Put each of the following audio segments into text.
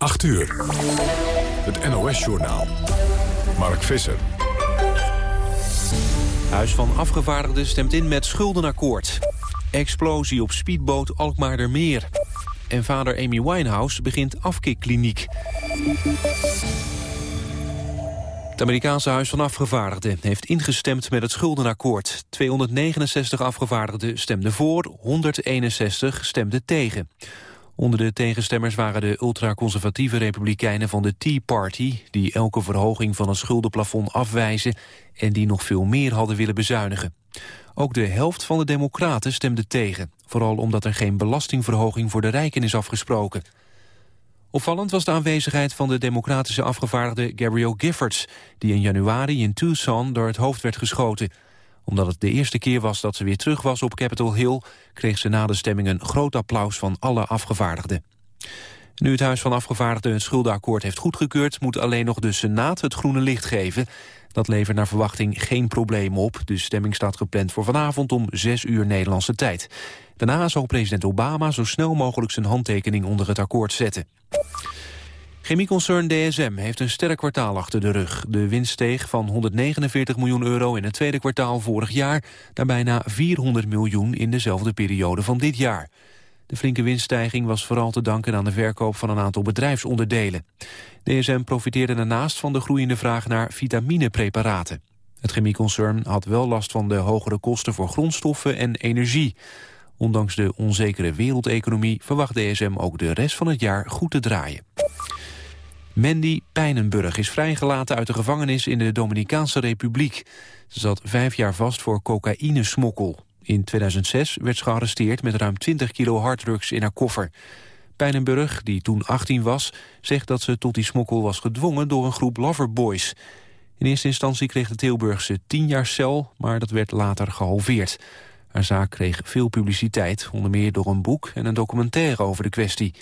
8 uur. Het NOS-journaal. Mark Visser. Huis van Afgevaardigden stemt in met schuldenakkoord. Explosie op speedboot Alkmaardermeer. En vader Amy Winehouse begint afkikkliniek. Het Amerikaanse Huis van Afgevaardigden heeft ingestemd met het schuldenakkoord. 269 afgevaardigden stemden voor, 161 stemden tegen. Onder de tegenstemmers waren de ultraconservatieve republikeinen van de Tea Party... die elke verhoging van het schuldenplafond afwijzen... en die nog veel meer hadden willen bezuinigen. Ook de helft van de democraten stemde tegen. Vooral omdat er geen belastingverhoging voor de rijken is afgesproken. Opvallend was de aanwezigheid van de democratische afgevaardigde Gabrielle Giffords... die in januari in Tucson door het hoofd werd geschoten omdat het de eerste keer was dat ze weer terug was op Capitol Hill... kreeg ze na de stemming een groot applaus van alle afgevaardigden. Nu het Huis van Afgevaardigden het schuldenakkoord heeft goedgekeurd... moet alleen nog de Senaat het groene licht geven. Dat levert naar verwachting geen probleem op. De stemming staat gepland voor vanavond om 6 uur Nederlandse tijd. Daarna zal president Obama zo snel mogelijk zijn handtekening onder het akkoord zetten. Chemieconcern DSM heeft een sterk kwartaal achter de rug. De winst steeg van 149 miljoen euro in het tweede kwartaal vorig jaar... naar bijna 400 miljoen in dezelfde periode van dit jaar. De flinke winststijging was vooral te danken aan de verkoop van een aantal bedrijfsonderdelen. DSM profiteerde daarnaast van de groeiende vraag naar vitaminepreparaten. Het chemieconcern had wel last van de hogere kosten voor grondstoffen en energie. Ondanks de onzekere wereldeconomie verwacht DSM ook de rest van het jaar goed te draaien. Mandy Pijnenburg is vrijgelaten uit de gevangenis in de Dominicaanse Republiek. Ze zat vijf jaar vast voor cocaïnesmokkel. In 2006 werd ze gearresteerd met ruim 20 kilo harddrugs in haar koffer. Pijnenburg, die toen 18 was, zegt dat ze tot die smokkel was gedwongen door een groep loverboys. In eerste instantie kreeg de Tilburgse 10 jaar cel, maar dat werd later gehalveerd. Haar zaak kreeg veel publiciteit, onder meer door een boek en een documentaire over de kwestie.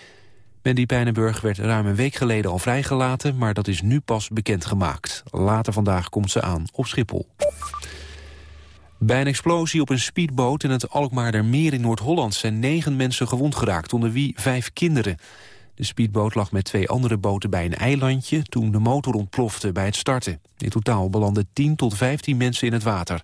Mandy Pijnenburg werd ruim een week geleden al vrijgelaten... maar dat is nu pas bekendgemaakt. Later vandaag komt ze aan op Schiphol. Bij een explosie op een speedboot in het Alkmaardermeer in Noord-Holland... zijn negen mensen gewond geraakt, onder wie vijf kinderen. De speedboot lag met twee andere boten bij een eilandje... toen de motor ontplofte bij het starten. In totaal belanden 10 tot 15 mensen in het water.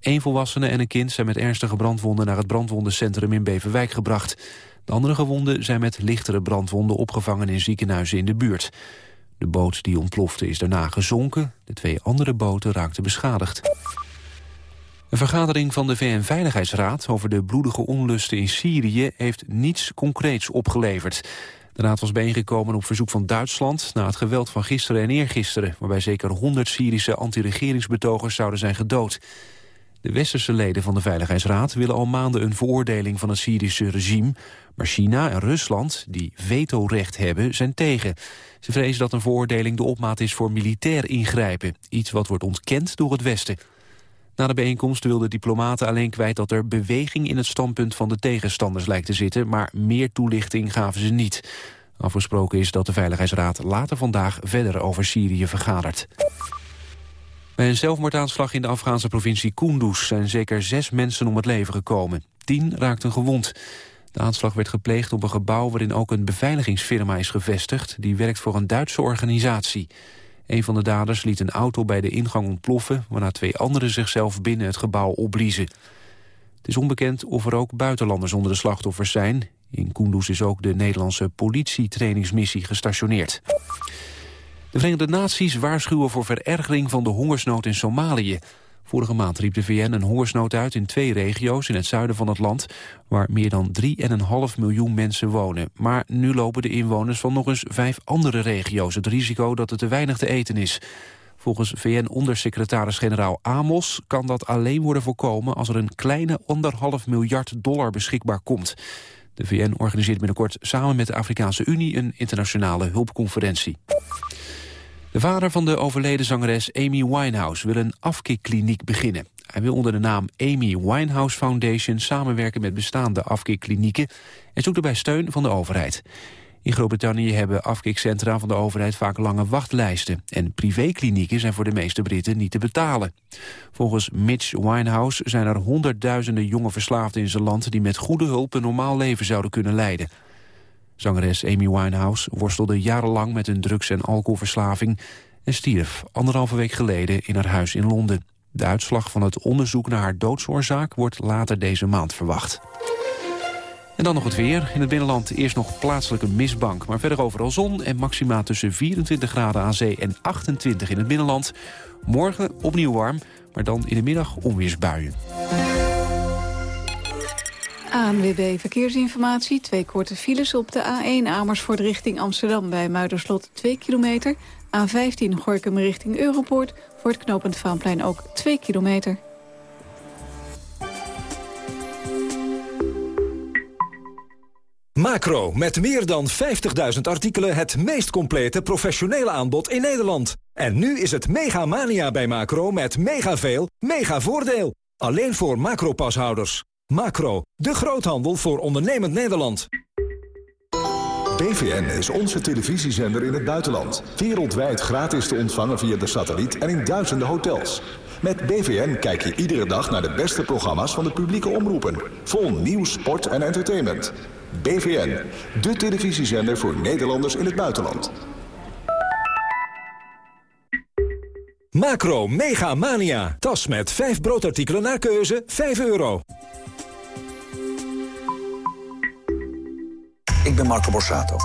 Eén volwassene en een kind zijn met ernstige brandwonden... naar het brandwondencentrum in Beverwijk gebracht. De andere gewonden zijn met lichtere brandwonden opgevangen in ziekenhuizen in de buurt. De boot die ontplofte is daarna gezonken. De twee andere boten raakten beschadigd. Een vergadering van de VN-veiligheidsraad over de bloedige onlusten in Syrië heeft niets concreets opgeleverd. De raad was bijeengekomen op verzoek van Duitsland na het geweld van gisteren en eergisteren, waarbij zeker 100 Syrische anti-regeringsbetogers zouden zijn gedood. De westerse leden van de Veiligheidsraad willen al maanden een veroordeling van het Syrische regime. Maar China en Rusland, die vetorecht hebben, zijn tegen. Ze vrezen dat een veroordeling de opmaat is voor militair ingrijpen. Iets wat wordt ontkend door het Westen. Na de bijeenkomst wilden diplomaten alleen kwijt dat er beweging in het standpunt van de tegenstanders lijkt te zitten, maar meer toelichting gaven ze niet. Afgesproken is dat de Veiligheidsraad later vandaag verder over Syrië vergadert. Bij een zelfmoordaanslag in de Afghaanse provincie Kunduz zijn zeker zes mensen om het leven gekomen. Tien raakten gewond. De aanslag werd gepleegd op een gebouw waarin ook een beveiligingsfirma is gevestigd. Die werkt voor een Duitse organisatie. Een van de daders liet een auto bij de ingang ontploffen... waarna twee anderen zichzelf binnen het gebouw opbliezen. Het is onbekend of er ook buitenlanders onder de slachtoffers zijn. In Kunduz is ook de Nederlandse politietrainingsmissie gestationeerd. De Verenigde Naties waarschuwen voor verergering van de hongersnood in Somalië. Vorige maand riep de VN een hongersnood uit in twee regio's in het zuiden van het land... waar meer dan 3,5 miljoen mensen wonen. Maar nu lopen de inwoners van nog eens vijf andere regio's het risico dat er te weinig te eten is. Volgens VN-ondersecretaris-generaal Amos kan dat alleen worden voorkomen... als er een kleine anderhalf miljard dollar beschikbaar komt. De VN organiseert binnenkort samen met de Afrikaanse Unie een internationale hulpconferentie. De vader van de overleden zangeres Amy Winehouse wil een afkikkliniek beginnen. Hij wil onder de naam Amy Winehouse Foundation samenwerken met bestaande afkikklinieken en zoekt daarbij steun van de overheid. In Groot-Brittannië hebben afkikcentra van de overheid vaak lange wachtlijsten. En privéklinieken zijn voor de meeste Britten niet te betalen. Volgens Mitch Winehouse zijn er honderdduizenden jonge verslaafden in zijn land... die met goede hulp een normaal leven zouden kunnen leiden. Zangeres Amy Winehouse worstelde jarenlang met een drugs- en alcoholverslaving... en stierf anderhalve week geleden in haar huis in Londen. De uitslag van het onderzoek naar haar doodsoorzaak wordt later deze maand verwacht. En dan nog het weer. In het binnenland eerst nog plaatselijke mistbank. Maar verder overal zon en maxima tussen 24 graden aan zee en 28 in het binnenland. Morgen opnieuw warm, maar dan in de middag onweersbuien. ANWB Verkeersinformatie. Twee korte files op de A1 Amersfoort richting Amsterdam... bij Muiderslot 2 kilometer. A15 Gorkum richting Europoort. Voor het knooppunt Vaanplein ook 2 kilometer. Macro, met meer dan 50.000 artikelen het meest complete professionele aanbod in Nederland. En nu is het mega mania bij Macro met mega veel, mega voordeel. Alleen voor Macro-pashouders. Macro, de groothandel voor ondernemend Nederland. BVN is onze televisiezender in het buitenland. Wereldwijd gratis te ontvangen via de satelliet en in duizenden hotels. Met BVN kijk je iedere dag naar de beste programma's van de publieke omroepen. Vol nieuws, sport en entertainment. BVN, de televisiezender voor Nederlanders in het buitenland. Macro Mega Mania. Tas met 5 broodartikelen naar keuze, 5 euro. Ik ben Marco Borsato.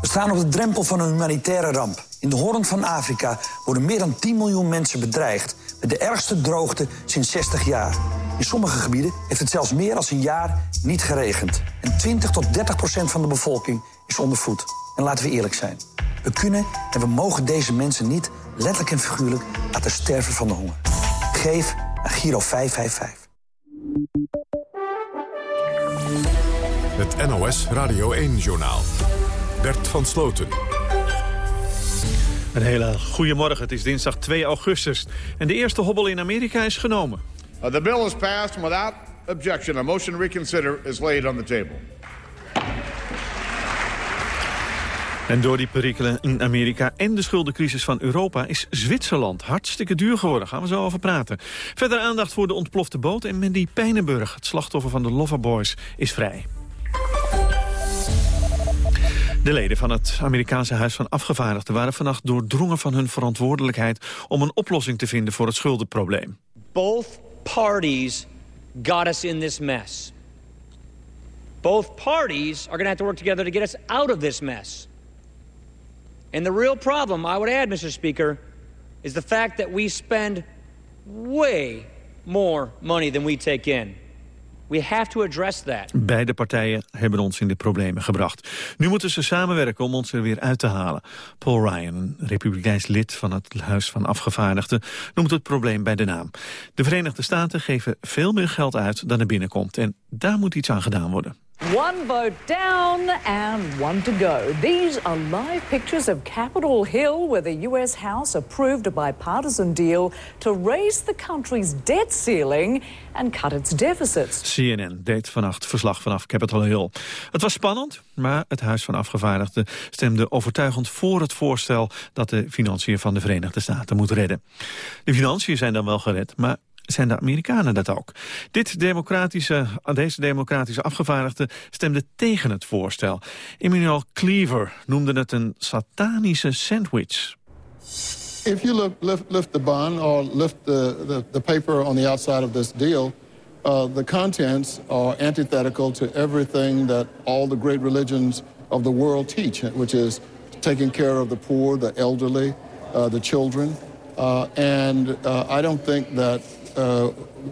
We staan op de drempel van een humanitaire ramp. In de Hoorn van Afrika worden meer dan 10 miljoen mensen bedreigd... met de ergste droogte sinds 60 jaar. In sommige gebieden heeft het zelfs meer dan een jaar niet geregend. En 20 tot 30 procent van de bevolking is ondervoed. En laten we eerlijk zijn. We kunnen en we mogen deze mensen niet, letterlijk en figuurlijk... laten sterven van de honger. Geef aan Giro 555. Het NOS Radio 1-journaal. Bert van Sloten. Een hele goede morgen. Het is dinsdag 2 augustus. En de eerste hobbel in Amerika is genomen. Uh, the bill is passed without objection. A motion to reconsider is laid on the table. En door die perikelen in Amerika en de schuldencrisis van Europa... is Zwitserland hartstikke duur geworden. Gaan we zo over praten. Verder aandacht voor de ontplofte boot en Mandy Pijnenburg. Het slachtoffer van de Loverboys is vrij. De leden van het Amerikaanse Huis van Afgevaardigden waren vannacht doordrongen van hun verantwoordelijkheid om een oplossing te vinden voor het schuldenprobleem. Both parties got us in this mess. Both parties are going to have to work together to get us out of this mess. And the real problem, I would add, Mr. Speaker, is the fact that we spend way more money than we take in. We have to address that. Beide partijen hebben ons in de problemen gebracht. Nu moeten ze samenwerken om ons er weer uit te halen. Paul Ryan, een republikeins lid van het Huis van Afgevaardigden... noemt het probleem bij de naam. De Verenigde Staten geven veel meer geld uit dan er binnenkomt. En daar moet iets aan gedaan worden. One vote down and one to go. These are live pictures of Capitol Hill, where the U.S. House approved a bipartisan deal to raise the country's debt ceiling and cut its deficits. CNN deed vannacht verslag vanaf Capitol Hill. Het was spannend, maar het Huis van Afgevaardigden stemde overtuigend voor het voorstel dat de financiën van de Verenigde Staten moet redden. De financiën zijn dan wel gered, maar zijn de Amerikanen dat ook. Dit democratische, deze democratische afgevaardigde stemde tegen het voorstel. Emmanuel Cleaver noemde het een satanische sandwich. If you look, lift, lift the bond or lift the, the, the paper on the outside of this deal, uh, the contents are antithetical to everything that all the great religions of the world teach, which is taking care of the poor, the elderly, uh, the children. Uh, and uh, I don't think that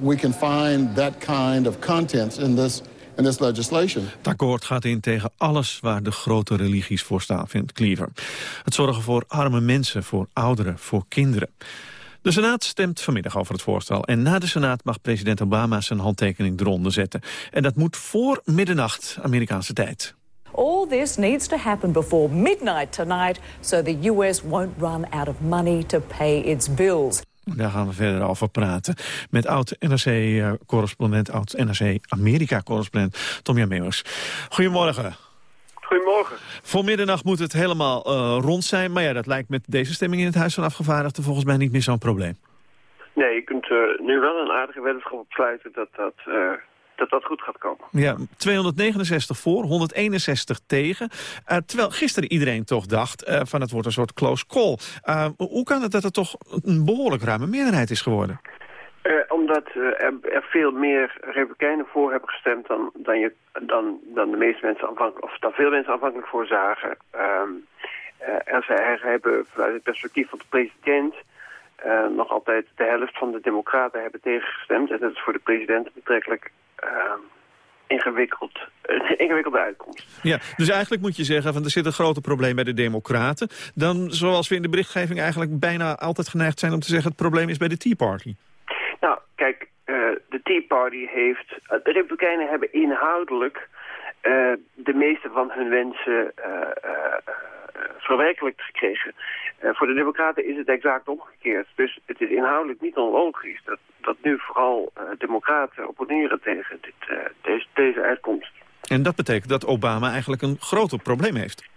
we can find that kind of contents in this in this legislation. Het akkoord gaat in tegen alles waar de grote religies voor staan, vindt Cleaver. Het zorgen voor arme mensen, voor ouderen, voor kinderen. De Senaat stemt vanmiddag over het voorstel. En na de Senaat mag president Obama zijn handtekening eronder zetten. En dat moet voor middernacht Amerikaanse tijd. All this needs to happen before midnight tonight so the US won't run out of money to pay its bills. Daar gaan we verder over praten. Met oud-NRC-correspondent, oud-NRC-Amerika-correspondent Tom Jan Meeuwers. Goedemorgen. Goedemorgen. Voor middernacht moet het helemaal uh, rond zijn. Maar ja, dat lijkt met deze stemming in het Huis van Afgevaardigden volgens mij niet meer zo'n probleem. Nee, je kunt uh, nu wel een aardige weddenschap opsluiten dat dat uh, dat dat goed gaat komen. Ja, 269 voor, 161 tegen. Uh, terwijl gisteren iedereen toch dacht uh, van het wordt een soort close call. Uh, hoe kan het dat er toch een behoorlijk ruime meerderheid is geworden? omdat er, er, veel meer republikeinen voor hebben gestemd dan, dan, je, dan, dan de meeste mensen aanvankelijk, of dan veel mensen aanvankelijk voor zagen. Ehm, er, er hebben vanuit het perspectief van de president uh, nog altijd de helft van de democraten hebben tegengestemd. En dat is voor de president betrekkelijk uh, ingewikkeld, ingewikkelde uitkomst. Ja, dus eigenlijk moet je zeggen, van er zit een groot probleem bij de democraten. Dan, zoals we in de berichtgeving eigenlijk bijna altijd geneigd zijn om te zeggen... het probleem is bij de Tea Party. Nou, kijk, de Tea Party heeft... de Republikeinen hebben inhoudelijk de meeste van hun wensen verwerkelijkt gekregen. Uh, voor de democraten is het exact omgekeerd. Dus het is inhoudelijk niet onlogisch dat, dat nu vooral uh, democraten opponeren tegen dit, deze, deze uitkomst. En dat betekent dat Obama eigenlijk een groter probleem heeft?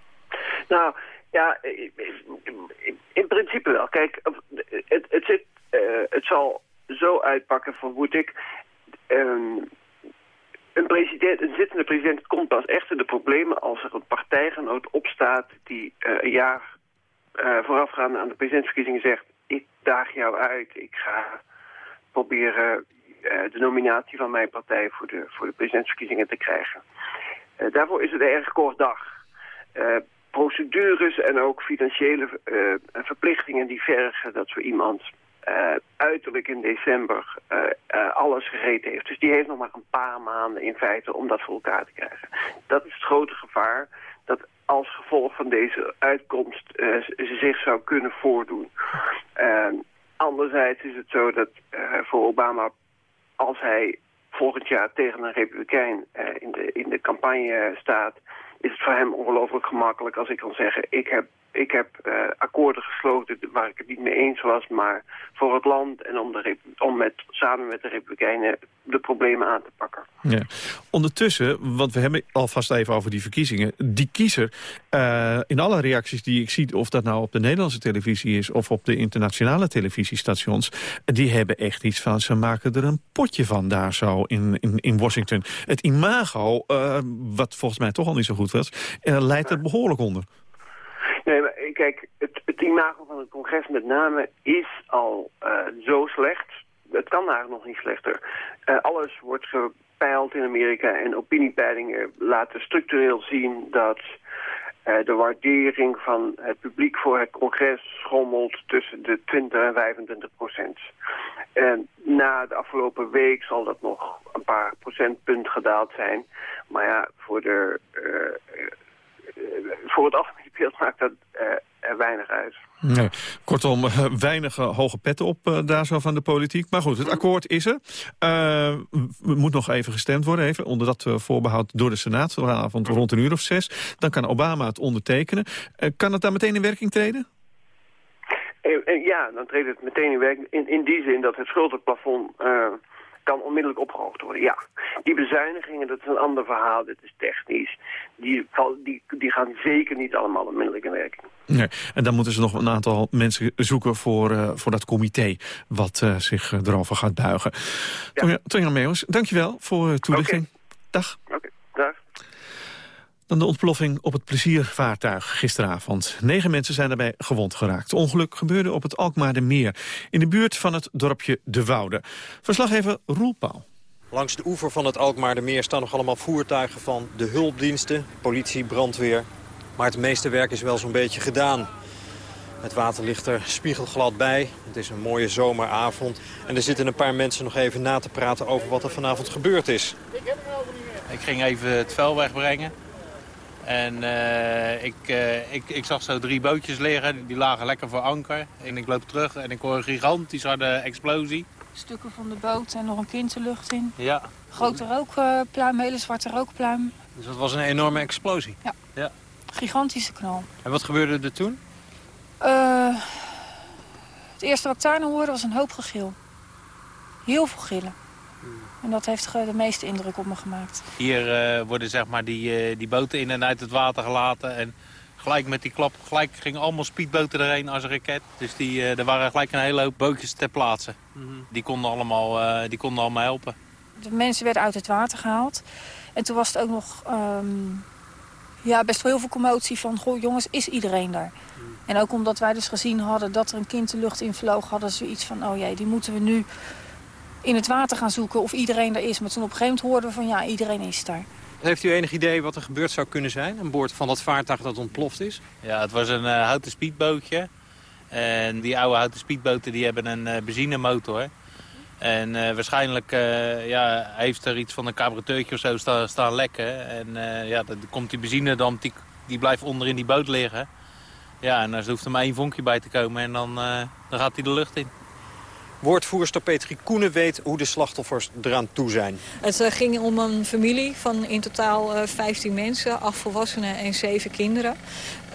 Nou, ja, in, in principe wel. Kijk, het, het, zit, het zal zo uitpakken, vermoed ik... Um, een, president, een zittende president komt pas echt in de problemen als er een partijgenoot opstaat die uh, een jaar uh, voorafgaande aan de presidentsverkiezingen zegt... ik daag jou uit, ik ga proberen uh, de nominatie van mijn partij voor de, voor de presidentsverkiezingen te krijgen. daarvoor is het een erg kort dag. procedures en ook financiële verplichtingen die vergen dat zo iemand uh, uiterlijk in december uh, uh, alles gereed heeft. Dus die heeft nog maar een paar maanden in feite om dat voor elkaar te krijgen. Dat is het grote gevaar dat als gevolg van deze uitkomst ze zich zou kunnen voordoen. anderzijds is het zo dat voor Obama, als hij volgend jaar tegen een republikein in, de, in de campagne staat... is het voor hem ongelooflijk gemakkelijk als ik kan zeggen... ik heb ik heb uh, akkoorden gesloten waar ik het niet mee eens was, maar voor het land en om, de, om met, samen met de Republikeinen de problemen aan te pakken. Ja. Ondertussen, want we hebben alvast even over die verkiezingen, die kiezer, uh, in alle reacties die ik zie, of dat nou op de Nederlandse televisie is of op de internationale televisiestations, die hebben echt iets van, ze maken er een potje van daar zo in, in, in Washington. Het imago, uh, wat volgens mij toch al niet zo goed was, leidt er behoorlijk onder. Kijk, het, het imago van het congres met name is al uh, zo slecht. Het kan eigenlijk nog niet slechter. Uh, alles wordt gepeild in Amerika en opiniepeilingen laten structureel zien dat uh, de waardering van het publiek voor het congres schommelt tussen de 20 en 25 procent. En na de afgelopen week zal dat nog een paar procentpunt gedaald zijn. Maar ja, voor de voor het algemene beeld maakt dat uh, er weinig uit. Nee. Kortom, uh, weinig uh, hoge petten op daar zo van de politiek. Maar goed, het akkoord is er. moet nog even gestemd worden, even, onder dat voorbehoud door de Senaat. Vanavond rond een uur of zes. Dan kan Obama het ondertekenen. kan het dan meteen in werking treden? Ja, dan treedt het meteen in werking. In, in die zin dat het schuldenplafond kan onmiddellijk opgehoogd worden, ja. Die bezuinigingen, dat is een ander verhaal, dit is technisch. Die, die, die gaan zeker niet allemaal onmiddellijk in werking. Nee. En dan moeten ze nog een aantal mensen zoeken voor, uh, voor dat comité... wat uh, zich erover gaat buigen. Ja. Tonja Meeuwis, dankjewel voor toelichting. Dag. Oké, okay. dag. Dan de ontploffing op het pleziervaartuig gisteravond. Negen mensen zijn daarbij gewond geraakt. Het ongeluk gebeurde op het Alkmaardermeer... in de buurt van het dorpje De Woude. Verslaggever Roel Pauw. Langs de oever van het Alkmaardermeer staan nog allemaal voertuigen van de hulpdiensten, politie, brandweer. Maar het meeste werk is wel zo'n beetje gedaan. Het water ligt er spiegelglad bij. Het is een mooie zomeravond. En er zitten een paar mensen nog even na te praten over wat er vanavond gebeurd is. Ik ging even het vuil wegbrengen. En uh, ik, uh, ik, ik zag zo drie bootjes liggen, die lagen lekker voor anker. En ik loop terug en ik hoor een gigantisch harde explosie. Stukken van de boot en nog een kind de lucht in. Ja. Grote rookpluim, hele zwarte rookpluim. Dus dat was een enorme explosie? Ja. ja. Gigantische knal. En wat gebeurde er toen? Uh, het eerste wat ik daarna hoorde was een hoop gegil. Heel veel gillen. En dat heeft de meeste indruk op me gemaakt. Hier uh, worden zeg maar die, uh, die boten in en uit het water gelaten. En gelijk met die klap, gelijk gingen allemaal speedboten erheen als een raket. Dus die, uh, er waren gelijk een hele hoop bootjes ter plaatse. Mm -hmm. Die konden allemaal, die konden allemaal helpen. De mensen werden uit het water gehaald. En toen was het ook nog ehm, ja, best wel heel veel commotie van... goh jongens, is iedereen daar? En ook omdat wij dus gezien hadden dat er een kind de lucht in vloog... hadden ze iets van, oh jee, die moeten we nu in het water gaan zoeken of iedereen er is. Maar toen op een gegeven moment hoorden we van, ja, iedereen is daar. Heeft u enig idee wat er gebeurd zou kunnen zijn aan boord van dat vaartuig dat ontploft is? Ja, het was een uh, houten speedbootje. En die oude houten speedboten die hebben een uh, benzinemotor. En uh, waarschijnlijk ja, heeft er iets van een carburateurtje of zo staan, staan lekken. En ja, dan komt die benzinedamp, die, die blijft onder in die boot liggen. Ja, en er hoeft er maar één vonkje bij te komen en dan, dan gaat hij de lucht in. Woordvoerster Petri Koenen weet hoe de slachtoffers eraan toe zijn. Het uh, ging om een familie van in totaal uh, eh, 15 mensen, 8 volwassenen en 7 kinderen.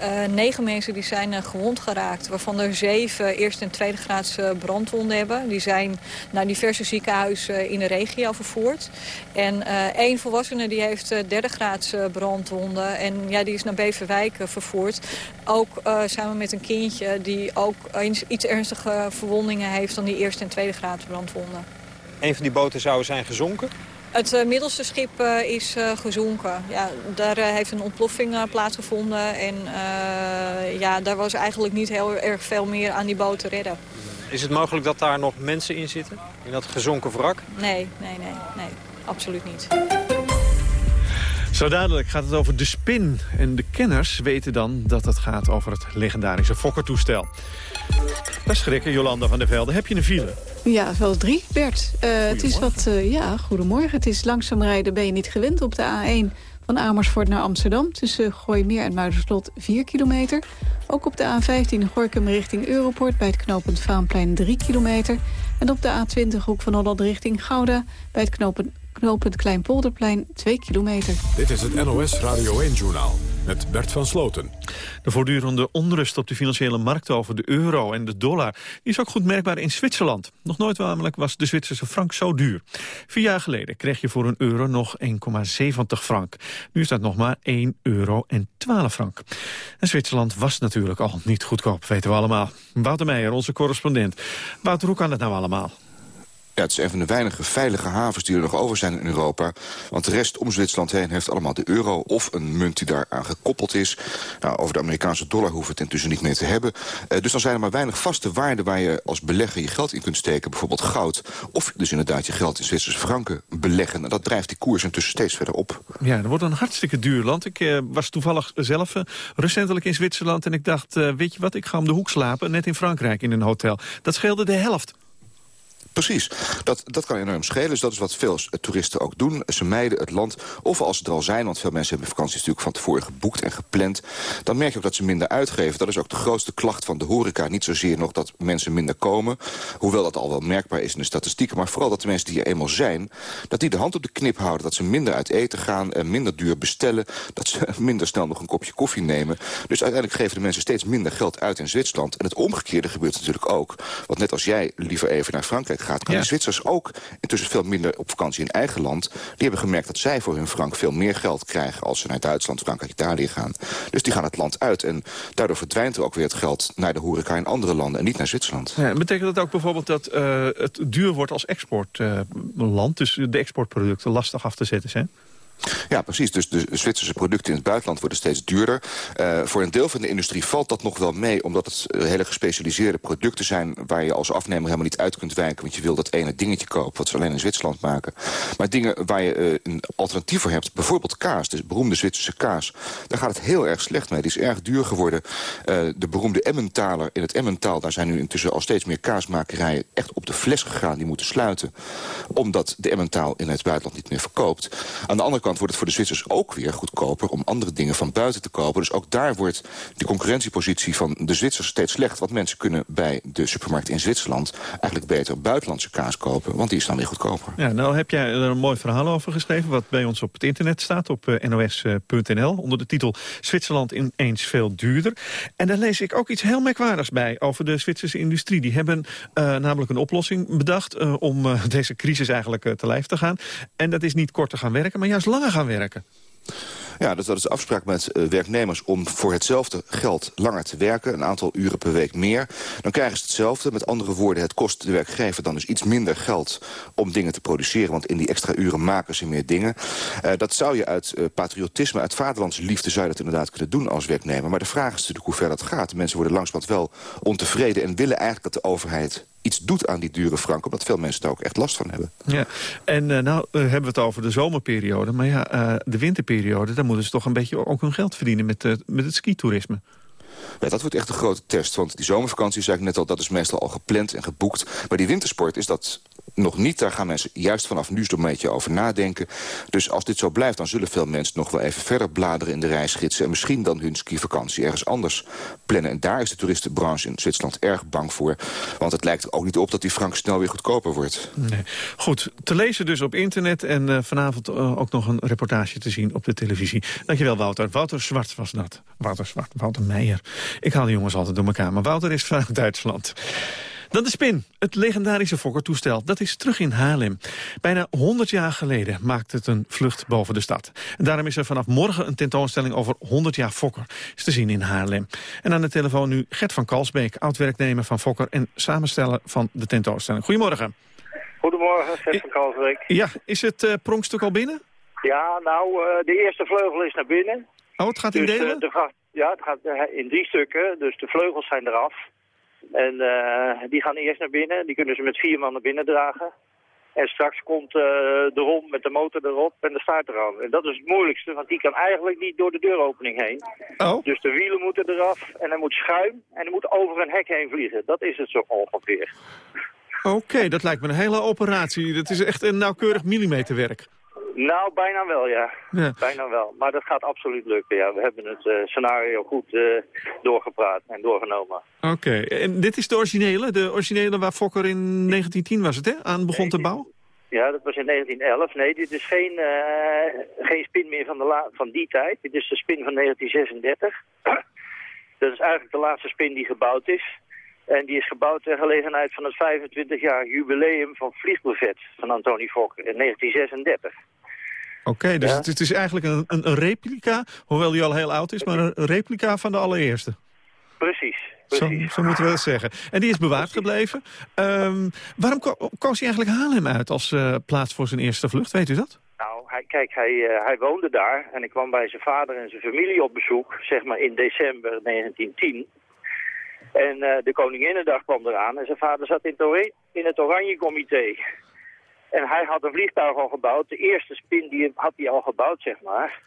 Uh, negen mensen die zijn gewond geraakt, waarvan er zeven eerste en tweede graads brandwonden hebben. Die zijn naar diverse ziekenhuizen in de regio vervoerd. En één volwassene die heeft derde graads brandwonden en ja, die is naar Beverwijk vervoerd. Ook samen met een kindje die ook iets ernstige verwondingen heeft dan die eerste en tweede graads brandwonden. Een van die boten zou zijn gezonken? Het uh, middelste schip uh, is uh, gezonken. Ja, daar heeft een ontploffing plaatsgevonden. En ja, daar was eigenlijk niet heel erg veel meer aan die boot te redden. Is het mogelijk dat daar nog mensen in zitten? In dat gezonken wrak? Nee, nee, nee. nee absoluut niet. Zo dadelijk gaat het over de spin. En de kenners weten dan dat het gaat over het legendarische fokkertoestel. Best schrikken, Jolanda van der Velde. Heb je een file? Ja, wel drie, Bert. Uh, het is wat, uh, ja, goedemorgen. Het is langzaam rijden, ben je niet gewend op de A1 van Amersfoort naar Amsterdam. Tussen Gooimeer en Muiderslot 4 kilometer. Ook op de A15 Gorkum richting Europort bij het knooppunt Vaanplein 3 kilometer. En op de A20 hoek van Holland richting Gouda bij het knooppunt knooppunt Kleinpolderplein 2 kilometer. Dit is het NOS Radio 1-journaal met Bert van Sloten. De voortdurende onrust op de financiële markt over de euro en de dollar... is ook goed merkbaar in Zwitserland. Nog nooit namelijk was de Zwitserse frank zo duur. Vier jaar geleden kreeg je voor een euro nog 1,70 frank. Nu is dat nog maar 1 euro en 12 frank. En Zwitserland was natuurlijk al niet goedkoop, weten we allemaal. Wouter Meijer, onze correspondent. Wouter, hoe kan het nou allemaal? Ja, het is een van de weinige veilige havens die er nog over zijn in Europa. Want de rest om Zwitserland heen heeft allemaal de euro... of een munt die daaraan gekoppeld is. Nou, over de Amerikaanse dollar hoeven we het intussen niet meer te hebben. Uh, dus dan zijn er maar weinig vaste waarden... waar je als belegger je geld in kunt steken. Bijvoorbeeld goud. Of dus inderdaad je geld in Zwitserse franken beleggen. En dat drijft die koers intussen steeds verder op. Ja, er wordt een hartstikke duur land. Ik uh, was toevallig zelf uh, recentelijk in Zwitserland... en ik dacht, weet je wat, ik ga om de hoek slapen. Net in Frankrijk in een hotel. Dat scheelde de helft. Precies. Dat, dat kan enorm schelen. Dus dat is wat veel toeristen ook doen. Ze mijden het land. Of als ze er al zijn, want veel mensen hebben vakanties natuurlijk van tevoren geboekt en gepland. Dan merk je ook dat ze minder uitgeven. Dat is ook de grootste klacht van de horeca. Niet zozeer nog dat mensen minder komen. Hoewel dat al wel merkbaar is in de statistieken. Maar vooral dat de mensen die er eenmaal zijn, dat die de hand op de knip houden. Dat ze minder uit eten gaan, en minder duur bestellen. Dat ze minder snel nog een kopje koffie nemen. Dus uiteindelijk geven de mensen steeds minder geld uit in Zwitserland. En het omgekeerde gebeurt natuurlijk ook. Want net als jij liever even naar Frankrijk gaat... gaan de Zwitsers ook intussen veel minder op vakantie in eigen land. Die hebben gemerkt dat zij voor hun frank veel meer geld krijgen... als ze naar Duitsland, Frankrijk, Italië gaan. Dus die gaan het land uit. En daardoor verdwijnt er ook weer het geld naar de horeca in andere landen... en niet naar Zwitserland. Ja, betekent dat ook bijvoorbeeld dat uh, het duur wordt als exportland... Uh, dus de exportproducten lastig af te zetten zijn? Ja, precies. Dus de Zwitserse producten in het buitenland worden steeds duurder. Uh, voor een deel van de industrie valt dat nog wel mee... omdat het uh, hele gespecialiseerde producten zijn... waar je als afnemer helemaal niet uit kunt wijken... want je wil dat ene dingetje kopen wat ze alleen in Zwitserland maken. Maar dingen waar je uh, een alternatief voor hebt... bijvoorbeeld kaas, de beroemde Zwitserse kaas... daar gaat het heel erg slecht mee. Die is erg duur geworden. de beroemde Emmentaler in het Emmentaal... daar zijn nu intussen al steeds meer kaasmakerijen... echt op de fles gegaan, die moeten sluiten. Omdat de Emmentaal in het buitenland niet meer verkoopt. Aan de andere kant wordt het voor de Zwitsers ook weer goedkoper... om andere dingen van buiten te kopen. Dus ook daar wordt de concurrentiepositie van de Zwitsers steeds slecht. Want mensen kunnen bij de supermarkt in Zwitserland... eigenlijk beter buitenlandse kaas kopen, want die is dan weer goedkoper. Ja, nou heb jij er een mooi verhaal over geschreven... wat bij ons op het internet staat, op eh, nos.nl... onder de titel Zwitserland ineens veel duurder. En daar lees ik ook iets heel merkwaardigs bij over de Zwitserse industrie. Die hebben uh, namelijk een oplossing bedacht... Uh, om deze crisis eigenlijk te lijf te gaan. En dat is niet kort te gaan werken, maar juist lang gaan werken. Ja, dus dat is de afspraak met uh, werknemers om voor hetzelfde geld langer te werken. Een aantal uren per week meer. Dan krijgen ze hetzelfde. Met andere woorden, het kost de werkgever dan dus iets minder geld om dingen te produceren. Want in die extra uren maken ze meer dingen. Uh, dat zou je uit uh, patriotisme, uit vaderlandsliefde zou je dat inderdaad kunnen doen als werknemer. Maar de vraag is natuurlijk hoe ver dat gaat. Mensen worden langzamerhand wel ontevreden en willen eigenlijk dat de overheid iets doet aan die dure frank... omdat veel mensen daar ook echt last van hebben. Ja, en uh, nou uh, hebben we het over de zomerperiode. Maar ja, uh, de winterperiode, daar moeten ze toch een beetje ook hun geld verdienen... met, met het skitoerisme. Ja, dat wordt echt een grote test. Want die zomervakantie, zei ik net al, dat is meestal al gepland en geboekt. Maar die wintersport is dat nog niet. Daar gaan mensen juist vanaf nu een beetje over nadenken. Dus als dit zo blijft, dan zullen veel mensen nog wel even verder bladeren in de reisgidsen. En misschien dan hun skivakantie ergens anders plannen. En daar is de toeristenbranche in Zwitserland erg bang voor. Want het lijkt ook niet op dat die frank snel weer goedkoper wordt. Nee. Goed, te lezen dus op internet. En uh, vanavond uh, ook nog een reportage te zien op de televisie. Dankjewel Wouter. Wouter Zwart was dat. Wouter Zwart, Wouter Meijer. Ik haal de jongens altijd door elkaar. Maar Wouter is vanuit Duitsland. Dan de Spin, het legendarische fokkertoestel. Dat is terug in Haarlem. Bijna 100 jaar geleden maakte het een vlucht boven de stad. En daarom is er vanaf morgen een tentoonstelling over 100 jaar Fokker. Is te zien in Haarlem. En aan de telefoon nu Gert van Kalsbeek, oud-werknemer van Fokker... en samensteller van de tentoonstelling. Goedemorgen. Goedemorgen, Gert van Kalsbeek. Ja, is het uh, pronkstuk al binnen? Ja, nou, uh, de eerste vleugel is naar binnen. Oh, het gaat in dus, delen? Uh, gaat, ja, het gaat in drie stukken. Dus de vleugels zijn eraf. En uh, die gaan eerst naar binnen. Die kunnen ze met vier man naar binnen dragen. En straks komt uh, de rom met de motor erop en de staart eraan. En dat is het moeilijkste, want die kan eigenlijk niet door de deuropening heen. Oh. Dus de wielen moeten eraf en hij moet schuin en hij moet over een hek heen vliegen. Dat is het zo ongeveer. Oké, okay, dat lijkt me een hele operatie. Dat is echt een nauwkeurig millimeterwerk. Nou, bijna wel, ja. ja. Bijna wel. Maar dat gaat absoluut lukken, ja. We hebben het uh, scenario goed uh, doorgepraat en doorgenomen. Oké. Okay. En dit is de originele? De originele waar Fokker in 1910 was het, hè? Aan begon te bouwen? Ja, dat was in 1911. Nee, dit is geen, uh, geen spin meer van, de la van die tijd. Dit is de spin van 1936. dat is eigenlijk de laatste spin die gebouwd is. En die is gebouwd ter gelegenheid van het 25 jaar jubileum van Vliegbuffet van Antonie Fokker in 1936. Oké, okay, dus ja. het, het, is eigenlijk een, een, replica, hoewel die al heel oud is, maar een replica van de allereerste. Precies. Zo, precies. zo moeten we dat zeggen. En die is bewaard gebleven. Um, waarom ko koos hij eigenlijk Haarlem uit als uh, plaats voor zijn eerste vlucht? Weet u dat? Nou, hij, kijk, hij, uh, hij woonde daar en ik kwam bij zijn vader en zijn familie op bezoek, zeg maar in december 1910. En uh, de Koninginnedag kwam eraan en zijn vader zat in het, in het Oranje Comité. En hij had een vliegtuig al gebouwd. De eerste spin die had hij al gebouwd, zeg maar.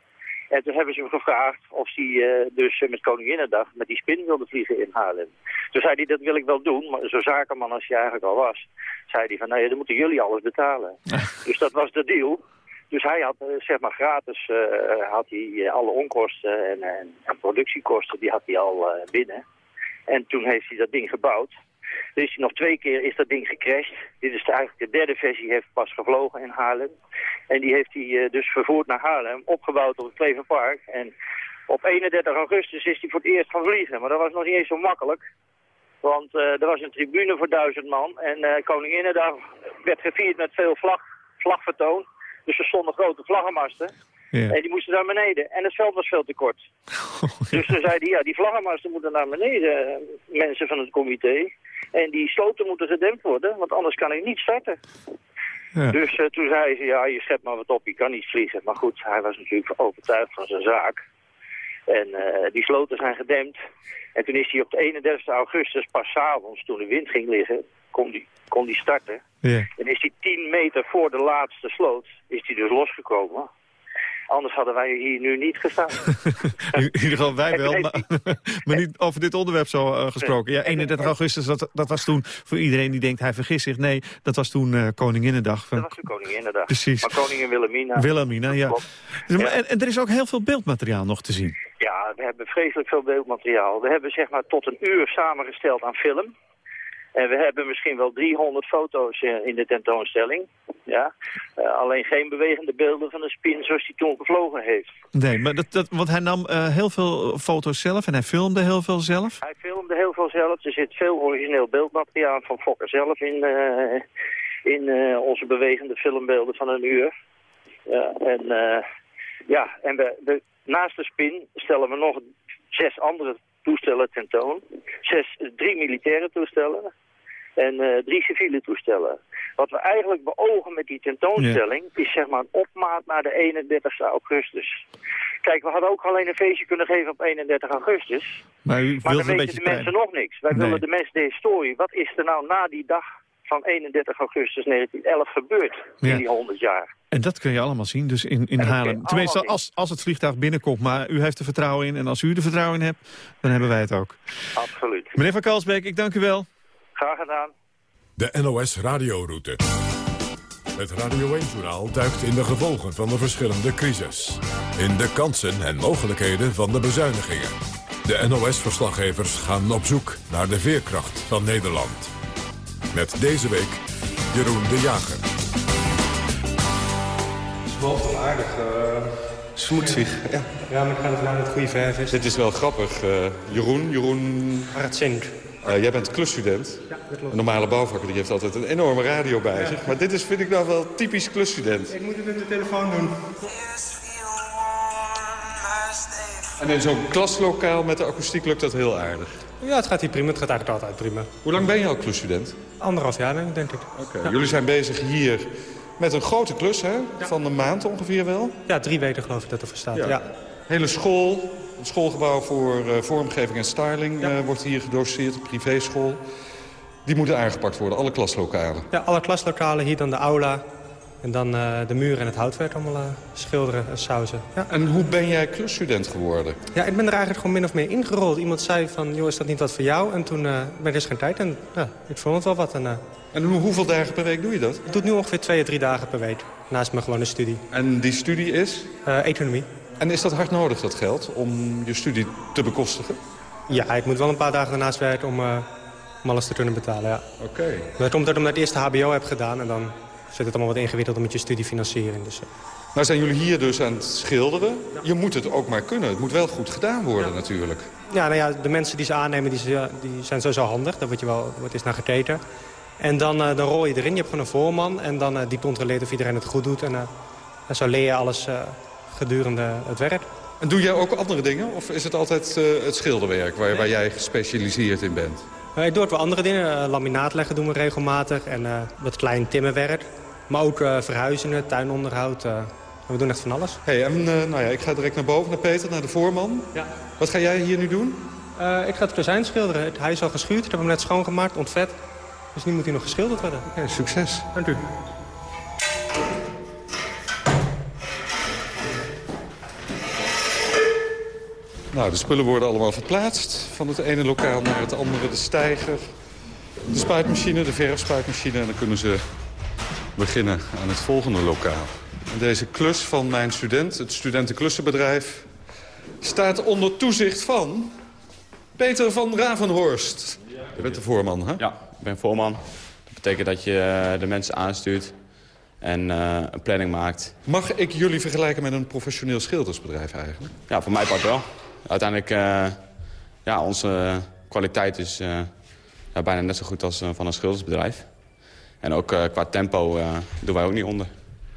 En toen hebben ze hem gevraagd of hij uh, dus met Koninginnedag met die spin wilde vliegen in Haarlem. Toen zei hij, dat wil ik wel doen, maar zo'n zakenman als hij eigenlijk al was, zei hij van, nee, dan moeten jullie alles betalen. dus dat was de deal. Dus hij had, uh, zeg maar, gratis uh, had hij alle onkosten en, en, en, productiekosten, die had hij al binnen. En toen heeft hij dat ding gebouwd. Er is hij nog twee keer is dat ding gecrashed. Dit is de, eigenlijk de derde versie, heeft pas gevlogen in Haarlem. En die heeft hij uh, dus vervoerd naar Haarlem, opgebouwd op het Kleverpark. En op 31 augustus is hij voor het eerst gaan vliegen. Maar dat was nog niet eens zo makkelijk. Want uh, er was een tribune voor duizend man. En uh, Koninginnedag werd gevierd met veel vlag, vlagvertoon. Dus er stonden grote vlaggenmasten. En die moesten naar beneden. En het veld was veel te kort. Oh, Dus toen zei hij, ja, die vlaggenmasten moeten naar beneden, mensen van het comité. En die sloten moeten gedempt worden, want anders kan ik niet starten. Ja. Dus uh, toen zei ze, ja, je schept maar wat op, je kan niet vliegen. Maar goed, hij was natuurlijk overtuigd van zijn zaak. En uh, die sloten zijn gedempt. En toen is hij op de 31 augustus, pas avonds, toen de wind ging liggen, kon die, kon die starten. Ja. En is hij 10 meter voor de laatste sloot, is hij dus losgekomen. Anders hadden wij hier nu niet gestaan. in ieder geval wij wel, maar, maar niet over dit onderwerp zo uh, gesproken. Ja, 31 augustus, dat, dat was toen voor iedereen die denkt hij vergist zich. Nee, dat was toen uh, Koninginnedag. Dat was de Koninginnedag. Precies. Maar koningin Wilhelmina. Wilhelmina, ja. Ja. En, en er is ook heel veel beeldmateriaal nog te zien. Ja, we hebben vreselijk veel beeldmateriaal. We hebben zeg maar tot een uur samengesteld aan film. En we hebben misschien wel 300 foto's uh, in de tentoonstelling. Ja. Uh, alleen geen bewegende beelden van de spin zoals hij toen gevlogen heeft. Nee, maar dat, dat, want hij nam uh, heel veel foto's zelf en hij filmde heel veel zelf? Hij filmde heel veel zelf. Er zit veel origineel beeldmateriaal van Fokker zelf in, in onze bewegende filmbeelden van een uur. Ja, en ja, en we, we, naast de spin stellen we nog zes andere toestellen tentoon. Zes, drie militaire toestellen en eh, drie civiele toestellen. Wat we eigenlijk beogen met die tentoonstelling is zeg maar een opmaat naar de 31 augustus. Kijk, we hadden ook alleen een feestje kunnen geven op 31 augustus. Maar u Maar dan weten de mensen nog niks. Wij Nee. willen de mensen de historie. Wat is er nou na die dag van 31 augustus 1911 gebeurd Ja. in die 100 jaar? En dat kun je allemaal zien, dus in, in Haarlem. Tenminste, als, als het vliegtuig binnenkomt, maar u heeft er vertrouwen in. En als u er vertrouwen in hebt, dan hebben wij het ook. Absoluut. Meneer Van Kalsbeek, ik dank u wel. Graag gedaan. De NOS Radioroute. Het Radio 1-journaal duikt in de gevolgen van de verschillende crisis. In de kansen en mogelijkheden van de bezuinigingen. De NOS-verslaggevers gaan op zoek naar de veerkracht van Nederland. Met deze week Jeroen de Jager. Wel aardig. Smoetsig, ja. Ja, maar ik ga ervan uit dat het goede verf is. Dit is wel grappig. eh, Jeroen, Jeroen... Artsink. Eh, jij bent klusstudent. Ja, dat klopt. Een normale bouwvakker die heeft altijd een enorme radio bij zich. Maar dit is, vind ik nou wel typisch klusstudent. Ik moet het met de telefoon doen. En in zo'n klaslokaal met de akoestiek lukt dat heel aardig. Ja, het gaat hier prima. Het gaat eigenlijk altijd prima. Hoe lang ben je al klusstudent? Anderhalf jaar, denk ik. Oké. Jullie zijn bezig hier met een grote klus, hè? Van een maand ongeveer wel? Ja, drie weken geloof ik dat er voor staat. Ja. Hele school, een schoolgebouw voor eh, vormgeving en styling... eh, wordt hier gedoseerd, een privéschool. Die moeten aangepakt worden, alle klaslokalen. Ja, alle klaslokalen, hier dan de aula. En dan eh, de muren en het houtwerk allemaal eh, schilderen en sausen. Ja. En hoe ben jij klusstudent geworden? ja, ik ben er eigenlijk gewoon min of meer ingerold. Iemand zei van, joh, is dat niet wat voor jou? En toen eh ben er is geen tijd en ja, ik vond het wel wat. En, eh, En hoe, hoeveel dagen per week doe je dat? ik doe het nu ongeveer twee à drie dagen per week. Naast mijn gewone studie. En die studie is? Eh, economie. En is dat hard nodig, dat geld, om je studie te bekostigen? Ja, ik moet wel een paar dagen daarnaast werken om, eh, om alles te kunnen betalen, ja. Oké. Maar dat komt omdat ik het eerste hbo heb gedaan... en dan zit het allemaal wat ingewikkelder met je studiefinanciering. Dus, eh. Nou zijn jullie hier dus aan het schilderen. Je moet het ook maar kunnen. Het moet wel goed gedaan worden natuurlijk. Ja, nou ja, de mensen die ze aannemen, die, ze- die zijn sowieso handig. Daar wordt, je wel, wordt eens naar gekeken. En dan, eh, dan rol je erin. Je hebt gewoon een voorman. En dan eh, die controleert of iedereen het goed doet. En, en zo leer je alles gedurende het werk. En doe jij ook andere dingen? Of is het altijd het schilderwerk waar, waar jij gespecialiseerd in bent? Eh, ik doe ook wel andere dingen. Laminaat leggen doen we regelmatig. En wat klein timmerwerk. Maar ook eh, verhuizingen, tuinonderhoud. eh. we doen echt van alles. Hey, en, eh, nou ja, ik ga direct naar boven, naar Peter, naar de voorman. Ja. Wat ga jij hier nu doen? Ik ga het kozijn schilderen. Het- Hij is al geschuurd. Ik heb hem net schoongemaakt, ontvet. Dus nu moet hij nog geschilderd worden. Oké, succes. Dank u. Nou, de spullen worden allemaal verplaatst. Van het ene lokaal naar het andere. De stijger, de spuitmachine, de verfspuitmachine. En dan kunnen ze beginnen aan het volgende lokaal. Deze klus van mijn student, het studentenklussenbedrijf... staat onder toezicht van Peter van Ravenhorst. Je bent de voorman, hè? Ja, ik ben voorman. Dat betekent dat je eh, de mensen aanstuurt en eh, een planning maakt. Mag ik jullie vergelijken met een professioneel schildersbedrijf eigenlijk? Ja, voor mij part wel. Uiteindelijk, eh ja, onze kwaliteit is ja, bijna net zo goed als van een schildersbedrijf. En ook eh, qua tempo eh, doen wij ook niet onder.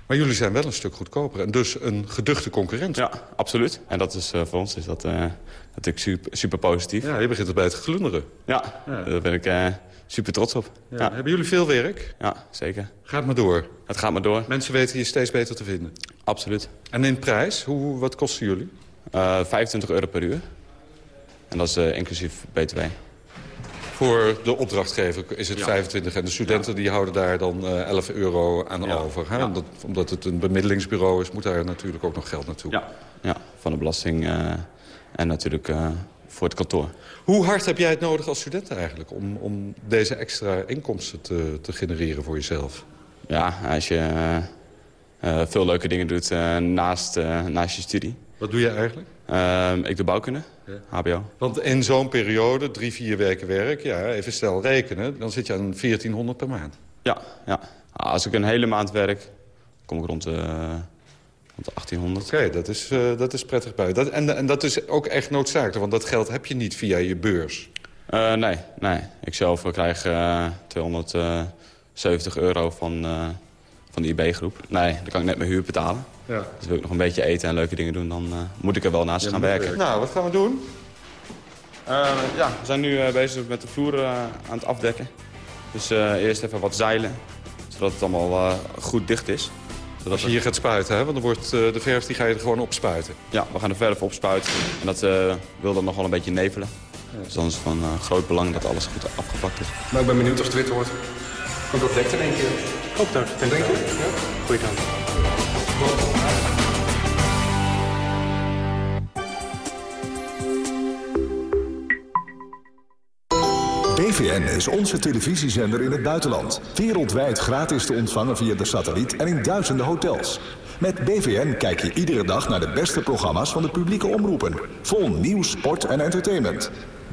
Maar jullie zijn wel een stuk goedkoper en dus een geduchte concurrent. Ja, absoluut. En dat is eh, voor ons is dat natuurlijk super, super positief. Ja, je begint erbij te glunderen. Ja, Ja. daar ben ik super trots op. Ja. Hebben jullie veel werk? Ja, zeker. Gaat maar door. Het gaat maar door. Mensen weten je steeds beter te vinden. Absoluut. En in prijs, hoe, wat kosten jullie? Eh 25 euro per uur. En dat is inclusief BTW. Voor de opdrachtgever is het Ja. 25 en de studenten die houden daar dan eh 11 euro aan over. Hè? Omdat, omdat het een bemiddelingsbureau is, moet daar natuurlijk ook nog geld naartoe. Ja, ja van de belasting eh, en natuurlijk eh, voor het kantoor. Hoe hard heb jij het nodig als student eigenlijk om, om deze extra inkomsten te, te genereren voor jezelf? Ja, als je eh, eh, veel leuke dingen doet eh, naast, eh, naast je studie. Wat doe je eigenlijk? Ehm, ik doe bouwkunde, hbo. Want in zo'n periode, drie, vier weken werk, ja, even stel rekenen... dan zit je aan 1400 per maand. Ja, ja. Als ik een hele maand werk, kom ik rond de, rond de 1800. Oké, dat, is, eh, dat is prettig bij. Dat, en, en dat is ook echt noodzakelijk, want dat geld heb je niet via je beurs. Eh, nee, nee. Ik zelf krijg eh 270 euro van, eh, van de IB-groep. Nee, dan kan ik net mijn huur betalen. Ja. Dus wil ik nog een beetje eten en leuke dingen doen, dan uh, moet ik er wel naast gaan werken. Nou, wat gaan we doen? Uh, ja, we zijn nu uh, bezig met de vloer aan het afdekken. Dus eerst even wat zeilen, zodat het allemaal goed dicht is. Zodat Als je hier gaat spuiten, hè? want dan wordt de verf die ga je er gewoon opspuiten. Ja, we gaan de verf opspuiten. En dat wil dan nog wel een beetje nevelen. Dus dan is het van groot belang dat alles goed afgepakt is. Maar ik ben benieuwd of het wit wordt. Komt dat lekt in één keer? Hoop dat. Denk je? Ja. Goeie kant. BVN is onze televisiezender in het buitenland. Wereldwijd gratis te ontvangen via de satelliet en in duizenden hotels. Met BVN kijk je iedere dag naar de beste programma's van de publieke omroepen. Vol nieuws, sport en entertainment.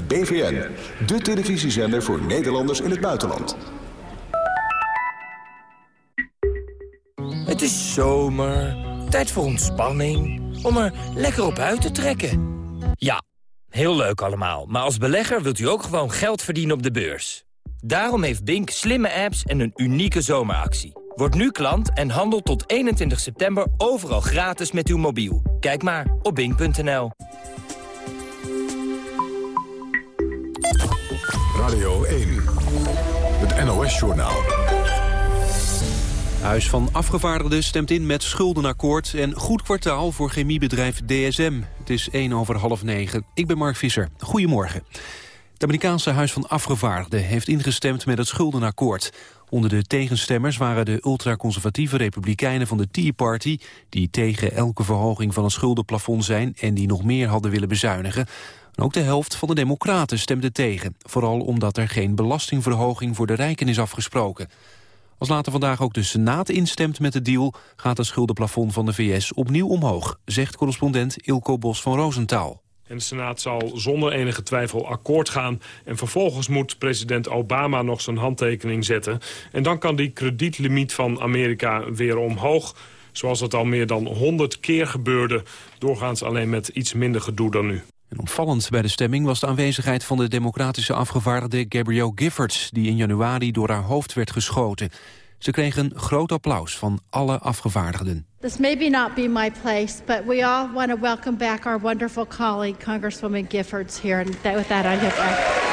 BVN, de televisiezender voor Nederlanders in het buitenland. Het is zomer, tijd voor ontspanning, om er lekker op uit te trekken. Ja, heel leuk allemaal, maar als belegger wilt u ook gewoon geld verdienen op de beurs. Daarom heeft Bink slimme apps en een unieke zomeractie. Word nu klant en handel tot 21 september overal gratis met uw mobiel. Kijk maar op bink.nl. Radio 1, het NOS-journaal. Huis van Afgevaardigden stemt in met schuldenakkoord en goed kwartaal voor chemiebedrijf DSM. Is 1 over half 9. Ik ben Mark Visser. Goedemorgen. Het Amerikaanse Huis van Afgevaardigden heeft ingestemd met het schuldenakkoord. Onder de tegenstemmers waren de ultraconservatieve republikeinen van de Tea Party... die tegen elke verhoging van het schuldenplafond zijn... en die nog meer hadden willen bezuinigen. ook de helft van de democraten stemde tegen. Vooral omdat er geen belastingverhoging voor de rijken is afgesproken. Als later vandaag ook de Senaat instemt met de deal... gaat het schuldenplafond van de VS opnieuw omhoog... zegt correspondent Ilko Bos van Roosentaal. En de Senaat zal zonder enige twijfel akkoord gaan. En vervolgens moet president Obama nog zijn handtekening zetten. En dan kan die kredietlimiet van Amerika weer omhoog. Zoals het al meer dan 100 keer gebeurde. Doorgaans alleen met iets minder gedoe dan nu. En opvallend bij de stemming was de aanwezigheid van de democratische afgevaardigde Gabrielle Giffords... die in januari door haar hoofd werd geschoten. Ze kreeg een groot applaus van alle afgevaardigden. This may be not be my place, but we all want to welcome back our wonderful colleague, Congresswoman Giffords, here. And with that, I have...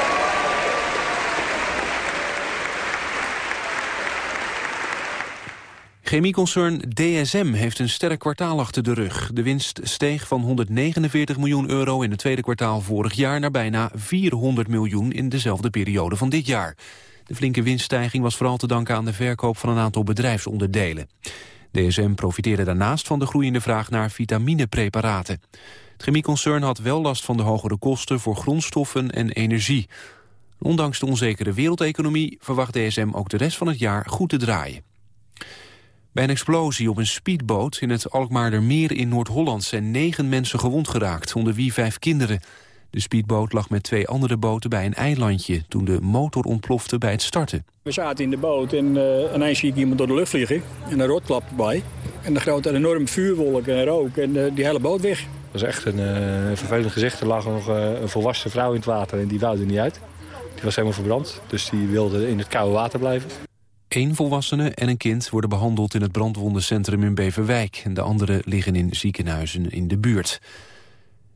Chemieconcern DSM heeft een sterk kwartaal achter de rug. De winst steeg van 149 miljoen euro in het tweede kwartaal vorig jaar... naar bijna 400 miljoen in dezelfde periode van dit jaar. De flinke winststijging was vooral te danken aan de verkoop van een aantal bedrijfsonderdelen. DSM profiteerde daarnaast van de groeiende vraag naar vitaminepreparaten. Het chemieconcern had wel last van de hogere kosten voor grondstoffen en energie. Ondanks de onzekere wereldeconomie verwacht DSM ook de rest van het jaar goed te draaien. Bij een explosie op een speedboot in het Alkmaardermeer in Noord-Holland... zijn negen mensen gewond geraakt, onder wie vijf kinderen. De speedboot lag met twee andere boten bij een eilandje... toen de motor ontplofte bij het starten. We zaten in de boot en uh, ineens zie ik iemand door de lucht vliegen. En een rot klapte bij. En dan groot een enorme vuurwolk en rook en uh, die hele boot weg. Dat was echt een uh, vervelend gezicht. Er lag nog een volwassen vrouw in het water en die wou er niet uit. Die was helemaal verbrand, dus die wilde in het koude water blijven. Eén volwassene en een kind worden behandeld in het brandwondencentrum in Beverwijk. En de anderen liggen in ziekenhuizen in de buurt.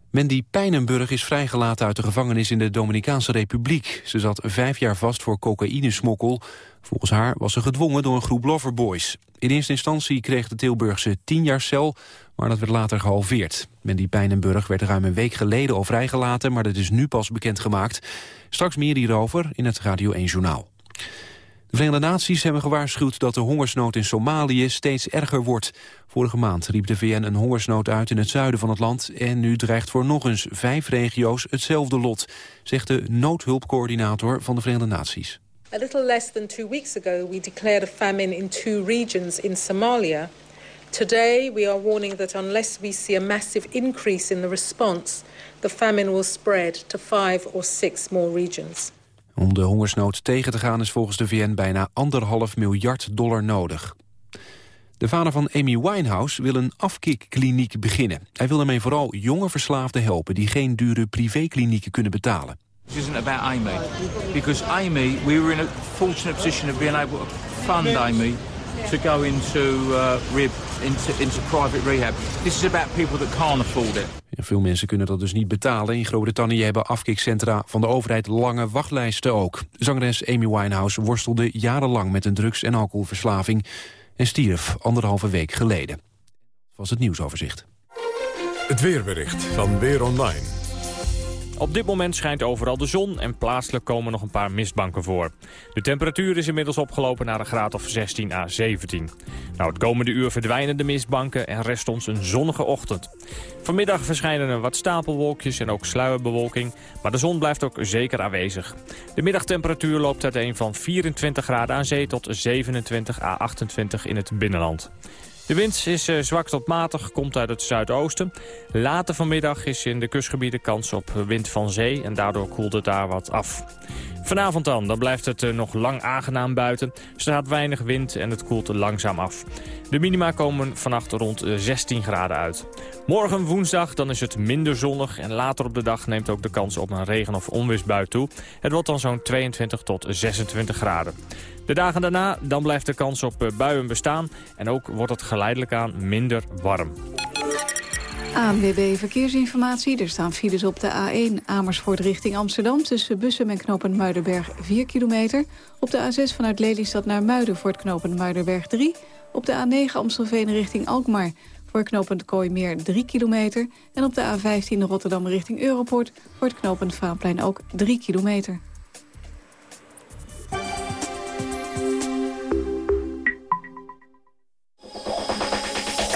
Mandy Pijnenburg is vrijgelaten uit de gevangenis in de Dominicaanse Republiek. Ze zat vijf jaar vast voor cocaïnesmokkel. Volgens haar was ze gedwongen door een groep loverboys. In eerste instantie kreeg de Tilburgse tien jaar cel, maar dat werd later gehalveerd. Mandy Pijnenburg werd ruim een week geleden al vrijgelaten, maar dat is nu pas bekendgemaakt. Straks meer hierover in het Radio 1-journaal. De Verenigde Naties hebben gewaarschuwd dat de hongersnood in Somalië steeds erger wordt. Vorige maand riep de VN een hongersnood uit in het zuiden van het land... en nu dreigt voor nog eens vijf regio's hetzelfde lot... zegt de noodhulpcoördinator van de Verenigde Naties. A little less than two weeks ago we declared a famine in two regions in Somalia. Today we are warning that unless we see a massive increase in the response... the famine will spread to five or six more regions. Om de hongersnood tegen te gaan is volgens de VN bijna anderhalf miljard dollar nodig. De vader van Amy Winehouse wil een afkikkliniek beginnen. Hij wil daarmee vooral jonge verslaafden helpen die geen dure privéklinieken kunnen betalen. It isn't about Amy. Because Amy, we were in a fortunate position of being able to fund Amy to go into uh, rib, into, into private rehab. This is about people that can't afford it. Ja, veel mensen kunnen dat dus niet betalen. In Groot-Brittannië hebben afkikcentra van de overheid lange wachtlijsten ook. Zangeres Amy Winehouse worstelde jarenlang met een drugs- en alcoholverslaving... en stierf anderhalve week geleden. Dat was het nieuwsoverzicht. Het weerbericht van Weer Online. Op dit moment schijnt overal de zon en plaatselijk komen nog een paar mistbanken voor. De temperatuur is inmiddels opgelopen naar een graad of 16 à 17. Nou, het komende uur verdwijnen de mistbanken en rest ons een zonnige ochtend. Vanmiddag verschijnen er wat stapelwolkjes en ook sluierbewolking, maar de zon blijft ook zeker aanwezig. De middagtemperatuur loopt uiteen van 24 graden aan zee tot 27 à 28 in het binnenland. De wind is uh, zwak tot matig, komt uit het zuidoosten. Later vanmiddag is in de kustgebieden kans op wind van zee... en daardoor koelt het daar wat af. Vanavond dan, dan blijft het uh, nog lang aangenaam buiten. Er staat weinig wind en het koelt langzaam af. De minima komen vannacht rond 16 graden uit. Morgen woensdag dan is het minder zonnig... en later op de dag neemt ook de kans op een regen- of onweersbui toe. Het wordt dan zo'n 22 tot 26 graden. De dagen daarna dan blijft de kans op buien bestaan... en ook wordt het geleidelijk aan minder warm. ANWB Verkeersinformatie. Er staan files op de A1 Amersfoort richting Amsterdam... tussen Bussum en knooppunt Muidenberg 4 kilometer. Op de A6 vanuit Lelystad naar Muiden voor het Muidenberg 3. Op de A9 Amstelveen richting Alkmaar voor knooppunt Kooimeer 3 kilometer. En op de A15 Rotterdam richting Europort voor het knooppunt Vaanplein ook 3 kilometer.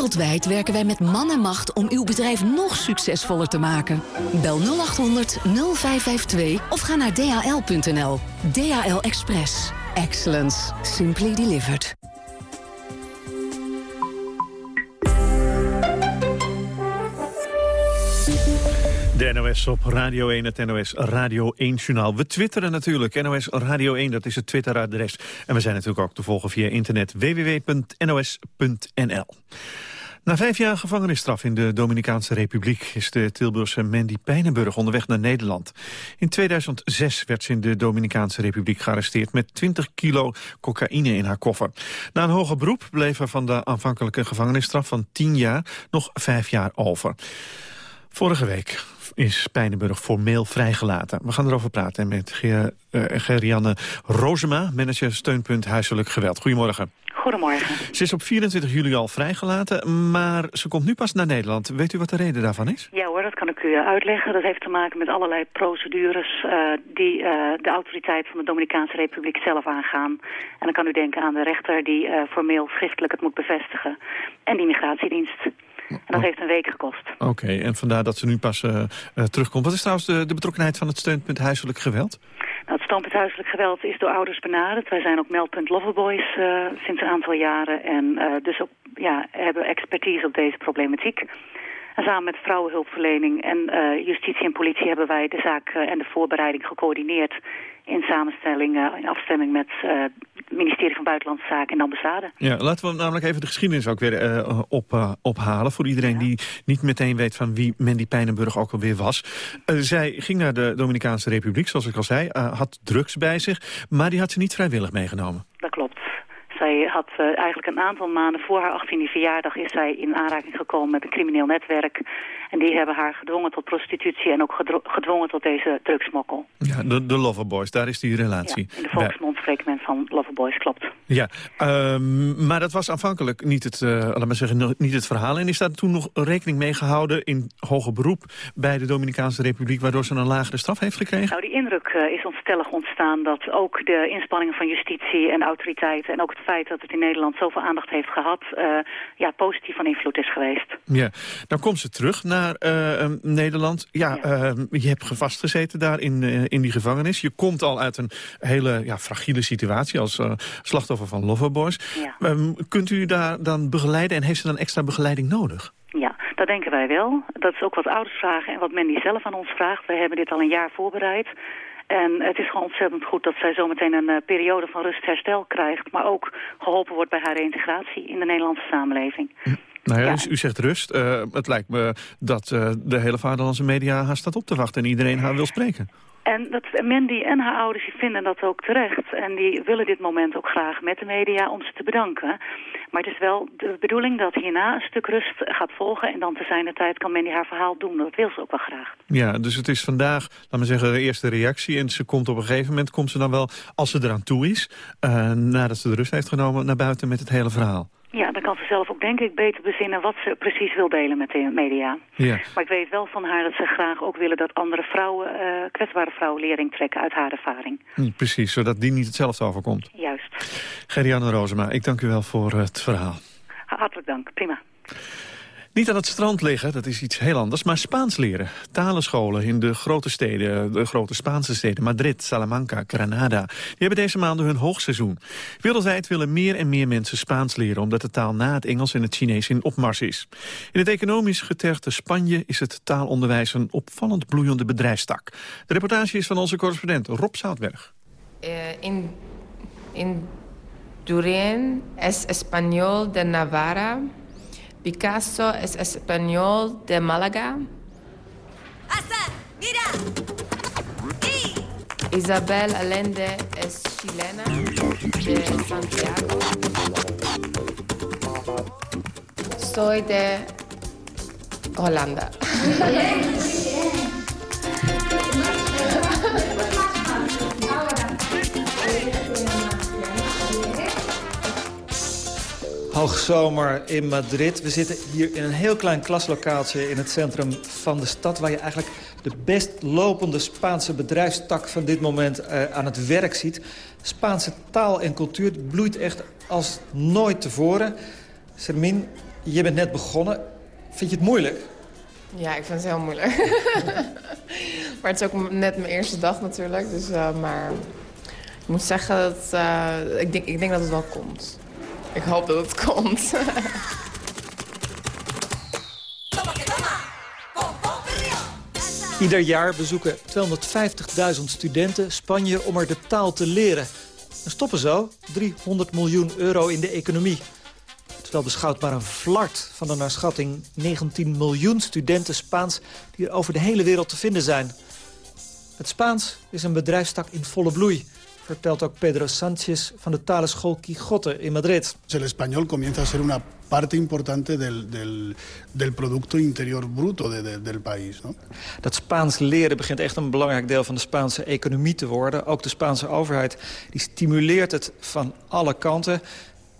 Wereldwijd werken wij met man en macht om uw bedrijf nog succesvoller te maken. Bel 0800 0552 of ga naar dhl.nl. DHL Express. Excellence. Simply delivered. De NOS op Radio 1, het NOS Radio 1-journaal. We twitteren natuurlijk, NOS Radio 1, dat is het Twitteradres. En we zijn natuurlijk ook te volgen via internet www.nos.nl. Na vijf jaar gevangenisstraf in de Dominicaanse Republiek... is de Tilburgse Mandy Pijnenburg onderweg naar Nederland. In 2006 werd ze in de Dominicaanse Republiek gearresteerd... met 20 kilo cocaïne in haar koffer. Na een hoger beroep bleef er van de aanvankelijke gevangenisstraf... van 10 jaar nog vijf jaar over. Vorige week is Pijnenburg formeel vrijgelaten. We gaan erover praten met uh, Gerianne Rozema, manager steunpunt huiselijk geweld. Goedemorgen. Goedemorgen. Ze is op 24 juli al vrijgelaten, maar ze komt nu pas naar Nederland. Weet u wat de reden daarvan is? Ja hoor, dat kan ik u uitleggen. Dat heeft te maken met allerlei procedures uh, die uh, de autoriteit van de Dominicaanse Republiek zelf aangaan. En dan kan u denken aan de rechter die uh, formeel schriftelijk het moet bevestigen. En die migratiedienst. En dat heeft een week gekost. Oké, okay, en vandaar dat ze nu pas terugkomt. Wat is trouwens de, de, betrokkenheid van het steunpunt huiselijk geweld? Het steunpunt huiselijk geweld is door ouders benaderd. Wij zijn ook meldpunt Loverboys uh, sinds een aantal jaren. En dus ook, ja, hebben expertise op deze problematiek. En samen met vrouwenhulpverlening en justitie en politie hebben wij de zaak en de voorbereiding gecoördineerd in samenstelling, uh, in afstemming met uh, het ministerie van Buitenlandse Zaken en de ambassade. Ja, laten we namelijk even de geschiedenis ook weer uh, op, ophalen... voor iedereen ja. die niet meteen weet van wie Mandy Pijnenburg ook alweer was. zij ging naar de Dominicaanse Republiek, zoals ik al zei, had drugs bij zich... maar die had ze niet vrijwillig meegenomen. Dat klopt. Zij had uh, eigenlijk een aantal maanden voor haar 18e verjaardag... is zij in aanraking gekomen met een crimineel netwerk. En die hebben haar gedwongen tot prostitutie... en ook gedwongen tot deze drugsmokkel. Ja, de, de Loverboys, daar is die relatie. Ja, in de volksmond spreekt men van Loverboys, klopt. Ja, um, maar dat was aanvankelijk niet het, uh, laat maar zeggen, niet het verhaal. En is daar toen nog rekening mee gehouden in hoger beroep... bij de Dominicaanse Republiek... waardoor ze een lagere straf heeft gekregen? Nou, die indruk uh, is ons stellig ontstaan... dat ook de inspanningen van justitie en autoriteiten... en ook het feit dat het in Nederland zoveel aandacht heeft gehad... Uh, ja, positief van invloed is geweest. Ja, dan komt ze terug naar uh, Nederland. Ja, ja. Uh, je hebt vastgezeten daar in, uh, in die gevangenis. Je komt al uit een hele ja, fragiele situatie als slachtoffer van Loverboys. Ja. Um, kunt u daar dan begeleiden en heeft ze dan extra begeleiding nodig? Ja, Dat denken wij wel. Dat is ook wat ouders vragen en wat Mandy zelf aan ons vraagt. Wij hebben dit al een jaar voorbereid. En het is gewoon ontzettend goed dat zij zometeen een uh, periode van rust herstel krijgt... maar ook geholpen wordt bij haar reïntegratie in de Nederlandse samenleving. Nou ja, U, u, zegt rust. Uh, het lijkt me dat uh, de hele vaderlandse media haar staat op te wachten... en iedereen haar wil spreken. En dat Mandy en haar ouders die vinden dat ook terecht. En die willen dit moment ook graag met de media om ze te bedanken. Maar het is wel de bedoeling dat hierna een stuk rust gaat volgen... en dan te zijn de tijd kan Mandy haar verhaal doen. Dat wil ze ook wel graag. Ja, dus het is vandaag, laat me zeggen, de eerste reactie. En ze komt op een gegeven moment, komt ze dan wel, als ze eraan toe is... Uh, nadat ze de rust heeft genomen, naar buiten met het hele verhaal. Ja, dan kan ze zelf ook denk ik beter bezinnen wat ze precies wil delen met de media. Ja. Maar ik weet wel van haar dat ze graag ook willen dat andere vrouwen, uh, kwetsbare vrouwen lering trekken uit haar ervaring. Hm, precies, zodat die niet hetzelfde overkomt. Juist. Gerianne Rozema, ik dank u wel voor het verhaal. Hartelijk dank, prima. Niet aan het strand liggen, dat is iets heel anders, maar Spaans leren. Talenscholen in de grote steden, de grote Spaanse steden, Madrid, Salamanca, Granada, die hebben deze maanden hun hoogseizoen. Wereldwijd willen meer en meer mensen Spaans leren, omdat de taal na het Engels en het Chinees in opmars is. In het economisch getergde Spanje is het taalonderwijs een opvallend bloeiende bedrijfstak. De reportage is van onze correspondent Rob Zoutberg. Uh, in, in Durin es Español de Navarra. Picasso es español de Málaga. Isabel Allende es chilena de Santiago. Soy de Holanda. Hoogzomer in Madrid. We zitten hier in een heel klein klaslokaaltje in het centrum van de stad... waar je eigenlijk de best lopende Spaanse bedrijfstak van dit moment uh, aan het werk ziet. Spaanse taal en cultuur bloeit echt als nooit tevoren. Sermin, je bent net begonnen. Vind je het moeilijk? Ja, ik vind het heel moeilijk. maar het is ook net mijn eerste dag natuurlijk. Dus, uh, maar ik moet zeggen dat uh, ik, denk, ik denk dat het wel komt. Ik hoop dat het komt. Ieder jaar bezoeken 250.000 studenten Spanje om er de taal te leren. En stoppen zo 300 miljoen euro in de economie. Terwijl beschouwt maar een flart van de naar schatting 19 miljoen studenten Spaans... die er over de hele wereld te vinden zijn. Het Spaans is een bedrijfstak in volle bloei vertelt ook Pedro Sánchez van de talenschool Quijote in Madrid. El español comienza a ser una parte importante del, del, del producto interior bruto de, de, del país. ¿no? Dat Spaans leren begint echt een belangrijk deel van de Spaanse economie te worden. Ook de Spaanse overheid die stimuleert het van alle kanten.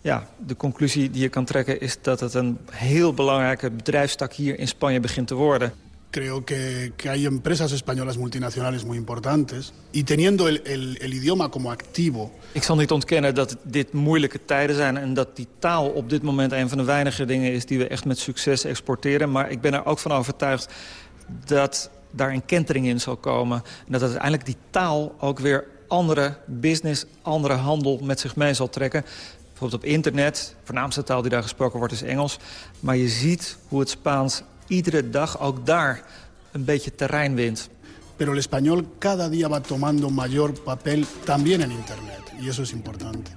Ja, de conclusie die je kan trekken is dat het een heel belangrijke bedrijfstak hier in Spanje begint te worden. Creo que, que, hay empresas españolas multinacionales muy importantes. Y teniendo el, idioma como activo... Ik zal niet ontkennen dat dit moeilijke tijden zijn... en dat die taal op dit moment een van de weinige dingen is... die we echt met succes exporteren. Maar ik ben er ook van overtuigd dat daar een kentering in zal komen. En dat uiteindelijk die taal ook weer andere business, andere handel met zich mee zal trekken. Bijvoorbeeld op internet, de voornaamste taal die daar gesproken wordt is Engels. Maar je ziet hoe het Spaans iedere dag ook daar een beetje terrein wint. Pero el español cada día va tomando mayor papel también en internet y eso es importante.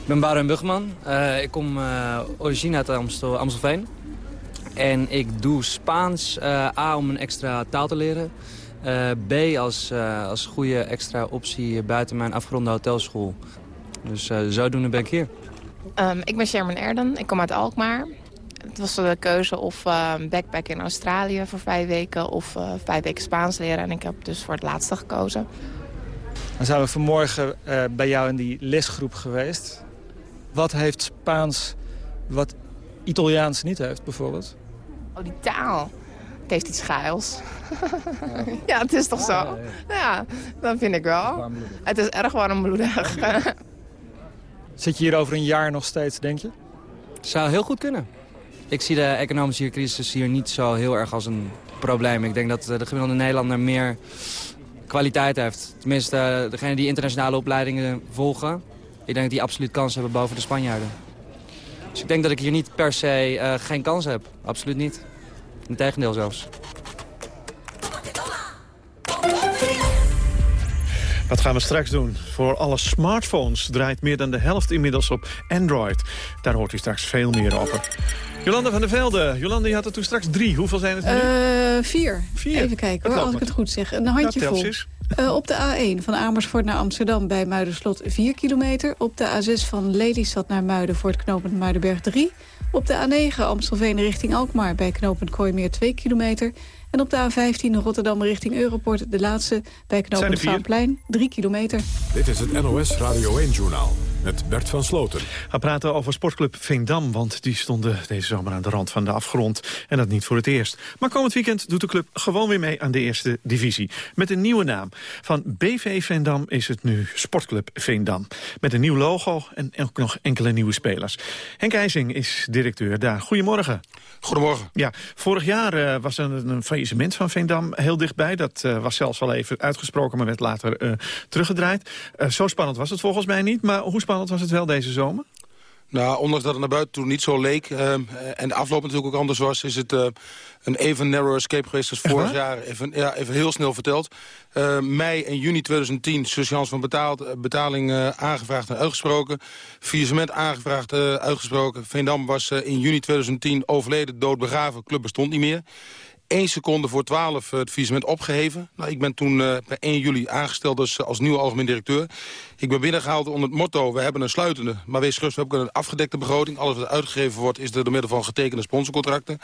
Ik ben Baren Bugman. Uh, ik kom uh, origine uit Amstel, Amstelveen. En ik doe Spaans, uh, A, om een extra taal te leren. Uh, B, als, uh, als goede extra optie buiten mijn afgeronde hotelschool. Dus zodoende ben ik hier. Um, ik ben Sherman Erden, ik kom uit Alkmaar. Het was de keuze of uh, backpack in Australië voor vijf weken... of uh, vijf weken Spaans leren. En ik heb dus voor het laatste gekozen. Dan zijn we vanmorgen uh, bij jou in die lesgroep geweest. Wat heeft Spaans wat Italiaans niet heeft, bijvoorbeeld? Oh, die taal. Het heeft iets geils. Ja, ja het is toch zo? Ja, ja, ja, dat vind ik wel. Het is erg warmbloedig. Zit je hier over een jaar nog steeds, denk je? Zou heel goed kunnen. Ik zie de economische crisis hier niet zo heel erg als een probleem. Ik denk dat de gemiddelde Nederlander meer kwaliteit heeft. Tenminste, degene die internationale opleidingen volgen. Ik denk dat die absoluut kans hebben boven de Spanjaarden. Dus ik denk dat ik hier niet per se geen kans heb. Absoluut niet. Integendeel zelfs. Wat gaan we straks doen? Voor alle smartphones draait meer dan de helft inmiddels op Android. Daar hoort u straks veel meer over. Jolanda van der Velde. Jolanda, je had er toen straks drie. Hoeveel zijn het nu? Uh, vier. vier. Even kijken hoor, als ik het goed zeg. Een handje vol. Uh, op de A1 van Amersfoort naar Amsterdam bij Muiderslot 4 kilometer. Op de A6 van Lelystad naar Muiden voor het knooppunt Muidenberg 3. Op de A9 Amstelveen richting Alkmaar bij knooppunt Kooimeer 2 kilometer. En op de A15 Rotterdam richting Europort, de laatste bij knooppunt Vaanplein, 3 kilometer. Dit is het NOS Radio 1-journaal met Bert van Sloten. We praten over sportclub Veendam, want die stonden deze zomer aan de rand van de afgrond. En dat niet voor het eerst. Maar komend weekend doet de club gewoon weer mee aan de eerste divisie. Met een nieuwe naam. Van BV Veendam is het nu Sportclub Veendam. Met een nieuw logo en ook nog enkele nieuwe spelers. Henk IJsing is directeur daar. Goedemorgen. Goedemorgen. Ja, vorig jaar uh, was er een, een faillissement van Veendam heel dichtbij. Dat uh, was zelfs al even uitgesproken, maar werd later uh, teruggedraaid. zo spannend was het volgens mij niet, maar hoe spannend was het wel deze zomer? Nou, ondanks dat het naar buiten toe niet zo leek... Uh, en de afloop natuurlijk ook anders was... is het uh, een even narrow escape geweest als vorig jaar. Even, ja, even heel snel verteld. Uh, mei en juni 2010 surchance van betaald, betaling aangevraagd en uitgesproken. Faillissement aangevraagd, uitgesproken. Veendam was in juni 2010 overleden, dood begraven. Club bestond niet meer. 1 seconde voor 12 het faillissement opgeheven. Nou, ik ben toen uh, per 1 juli aangesteld als nieuwe algemeen directeur. Ik ben binnengehaald onder het motto, we hebben een sluitende, maar wees gerust, we hebben een afgedekte begroting. Alles wat uitgegeven wordt is er door middel van getekende sponsorcontracten.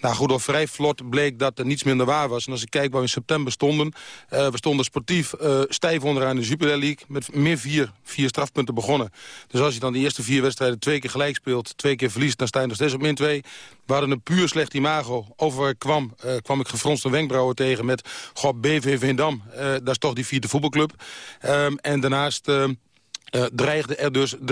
Nou goed, al vrij vlot bleek dat er niets minder waar was. En als ik kijk waar we in september stonden, uh, we stonden sportief uh, stijf onderaan de Jupiler League. Met meer vier, vier strafpunten begonnen. Dus als je dan de eerste vier wedstrijden twee keer gelijk speelt, twee keer verliest, dan sta je nog steeds op min 2. We hadden een puur slecht imago. Over kwam, uh, kwam ik gefronste wenkbrauwen tegen met... God, BV Veendam, dat is toch die vierde voetbalclub. Um, en daarnaast... Uh, uh, dreigde er dus 300.000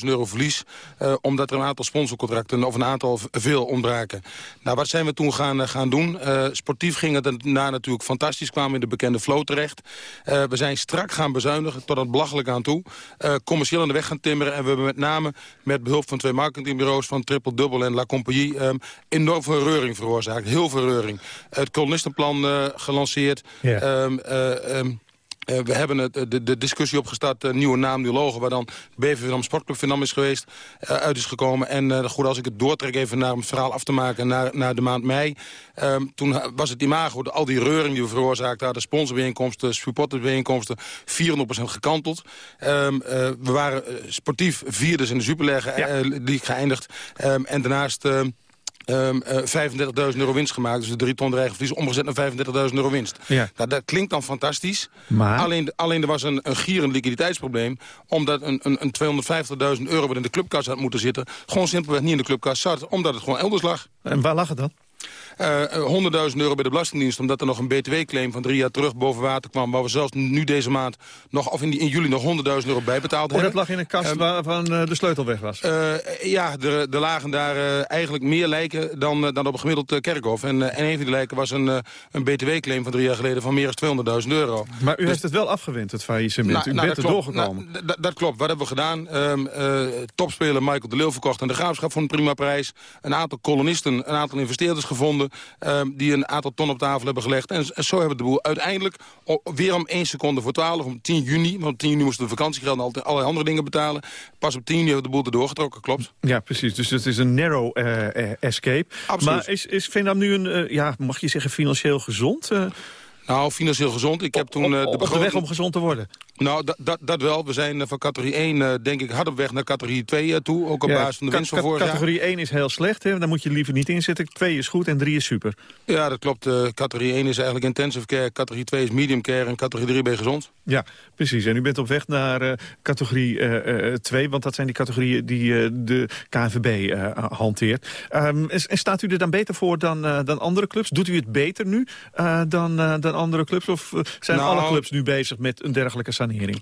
euro verlies... Uh, omdat er een aantal sponsorcontracten of een aantal veel ontbraken. Nou, wat zijn we toen gaan, uh, gaan doen? sportief ging het daarna natuurlijk fantastisch. Kwamen in de bekende flow terecht. we zijn strak gaan bezuinigen, tot het belachelijk aan toe. commercieel aan de weg gaan timmeren. En we hebben met name met behulp van twee marketingbureaus... van Triple Double en La Compagnie... Um, enorm veel reuring veroorzaakt. Heel veel reuring. Het kolonistenplan gelanceerd. Yeah. Um, um, uh, we hebben het, de, de, discussie opgestart, uh, nieuwe naam, nieuw logo... waar dan BV Vietnam Sportclub Vietnam is geweest, uit is gekomen. En goed, als ik het doortrek even naar het verhaal af te maken... naar, naar de maand mei, um, toen was het imago... al die reuring die we veroorzaakt hadden... sponsorbijeenkomsten, supportersbijeenkomsten... 400% gekanteld. Um, we waren sportief vierders in de Superleague ja. die geëindigd. Um, en daarnaast... Um, uh, 35.000 euro winst gemaakt. Dus de drie ton verliezen omgezet naar 35.000 euro winst. Ja. Nou, dat klinkt dan fantastisch. Maar... Alleen, alleen er was een, een gierend liquiditeitsprobleem. Omdat een, een, een 250.000 euro wat in de clubkas had moeten zitten... gewoon simpelweg niet in de clubkas zat. Omdat het gewoon elders lag. En waar lag het dan? Uh, 100.000 euro bij de Belastingdienst, omdat er nog een btw-claim van drie jaar terug boven water kwam. Waar we zelfs nu deze maand, nog, of in, in juli, nog 100.000 euro bijbetaald hebben. Oh, dat lag in een kast uh, waarvan uh, de sleutel weg was? Ja, er, er lagen daar eigenlijk meer lijken dan, dan op een gemiddeld kerkhof. En, en een van die lijken was een, een btw-claim van drie jaar geleden van meer dan 200.000 euro. Maar u dus, heeft het wel afgewend, het faillissement. Nou, u nou, bent er klopt. doorgekomen. Nou, dat klopt. Wat hebben we gedaan? Um, topspeler Michael de Leeuw verkocht aan de Graafschap voor een prima prijs. Een aantal kolonisten, een aantal investeerders gevonden... Um, die een aantal ton op tafel hebben gelegd. En, en zo hebben we de boel uiteindelijk weer om 1 seconde voor 12, om 10 juni. Want op 10 juni moesten de vakantiegeld en altijd allerlei andere dingen betalen. Pas op 10 juni hebben de boel erdoor getrokken, klopt. Ja, precies. Dus het is een narrow uh, escape. Absoluut. Maar is, is Veendam nu een, uh, ja, mag je zeggen, financieel gezond? Nou, financieel gezond. Ik heb toen, de, begroting... op de weg om gezond te worden? Nou, dat, dat wel. We zijn van categorie 1, denk ik, hard op weg naar categorie 2 toe. Ook op ja, basis van de winst van vorig jaar. Categorie 1 is heel slecht, hè? daar moet je liever niet in zitten. 2 is goed en 3 is super. Ja, dat klopt. Uh, categorie 1 is eigenlijk intensive care, categorie 2 is medium care en categorie 3 ben je gezond. Ja, precies. En u bent op weg naar uh, categorie uh, 2, want dat zijn die categorieën die de KNVB hanteert. Um, en, en, staat u er dan beter voor dan, dan andere clubs? Doet u het beter nu dan, dan andere clubs? Of zijn nou, alle clubs nu bezig met een dergelijke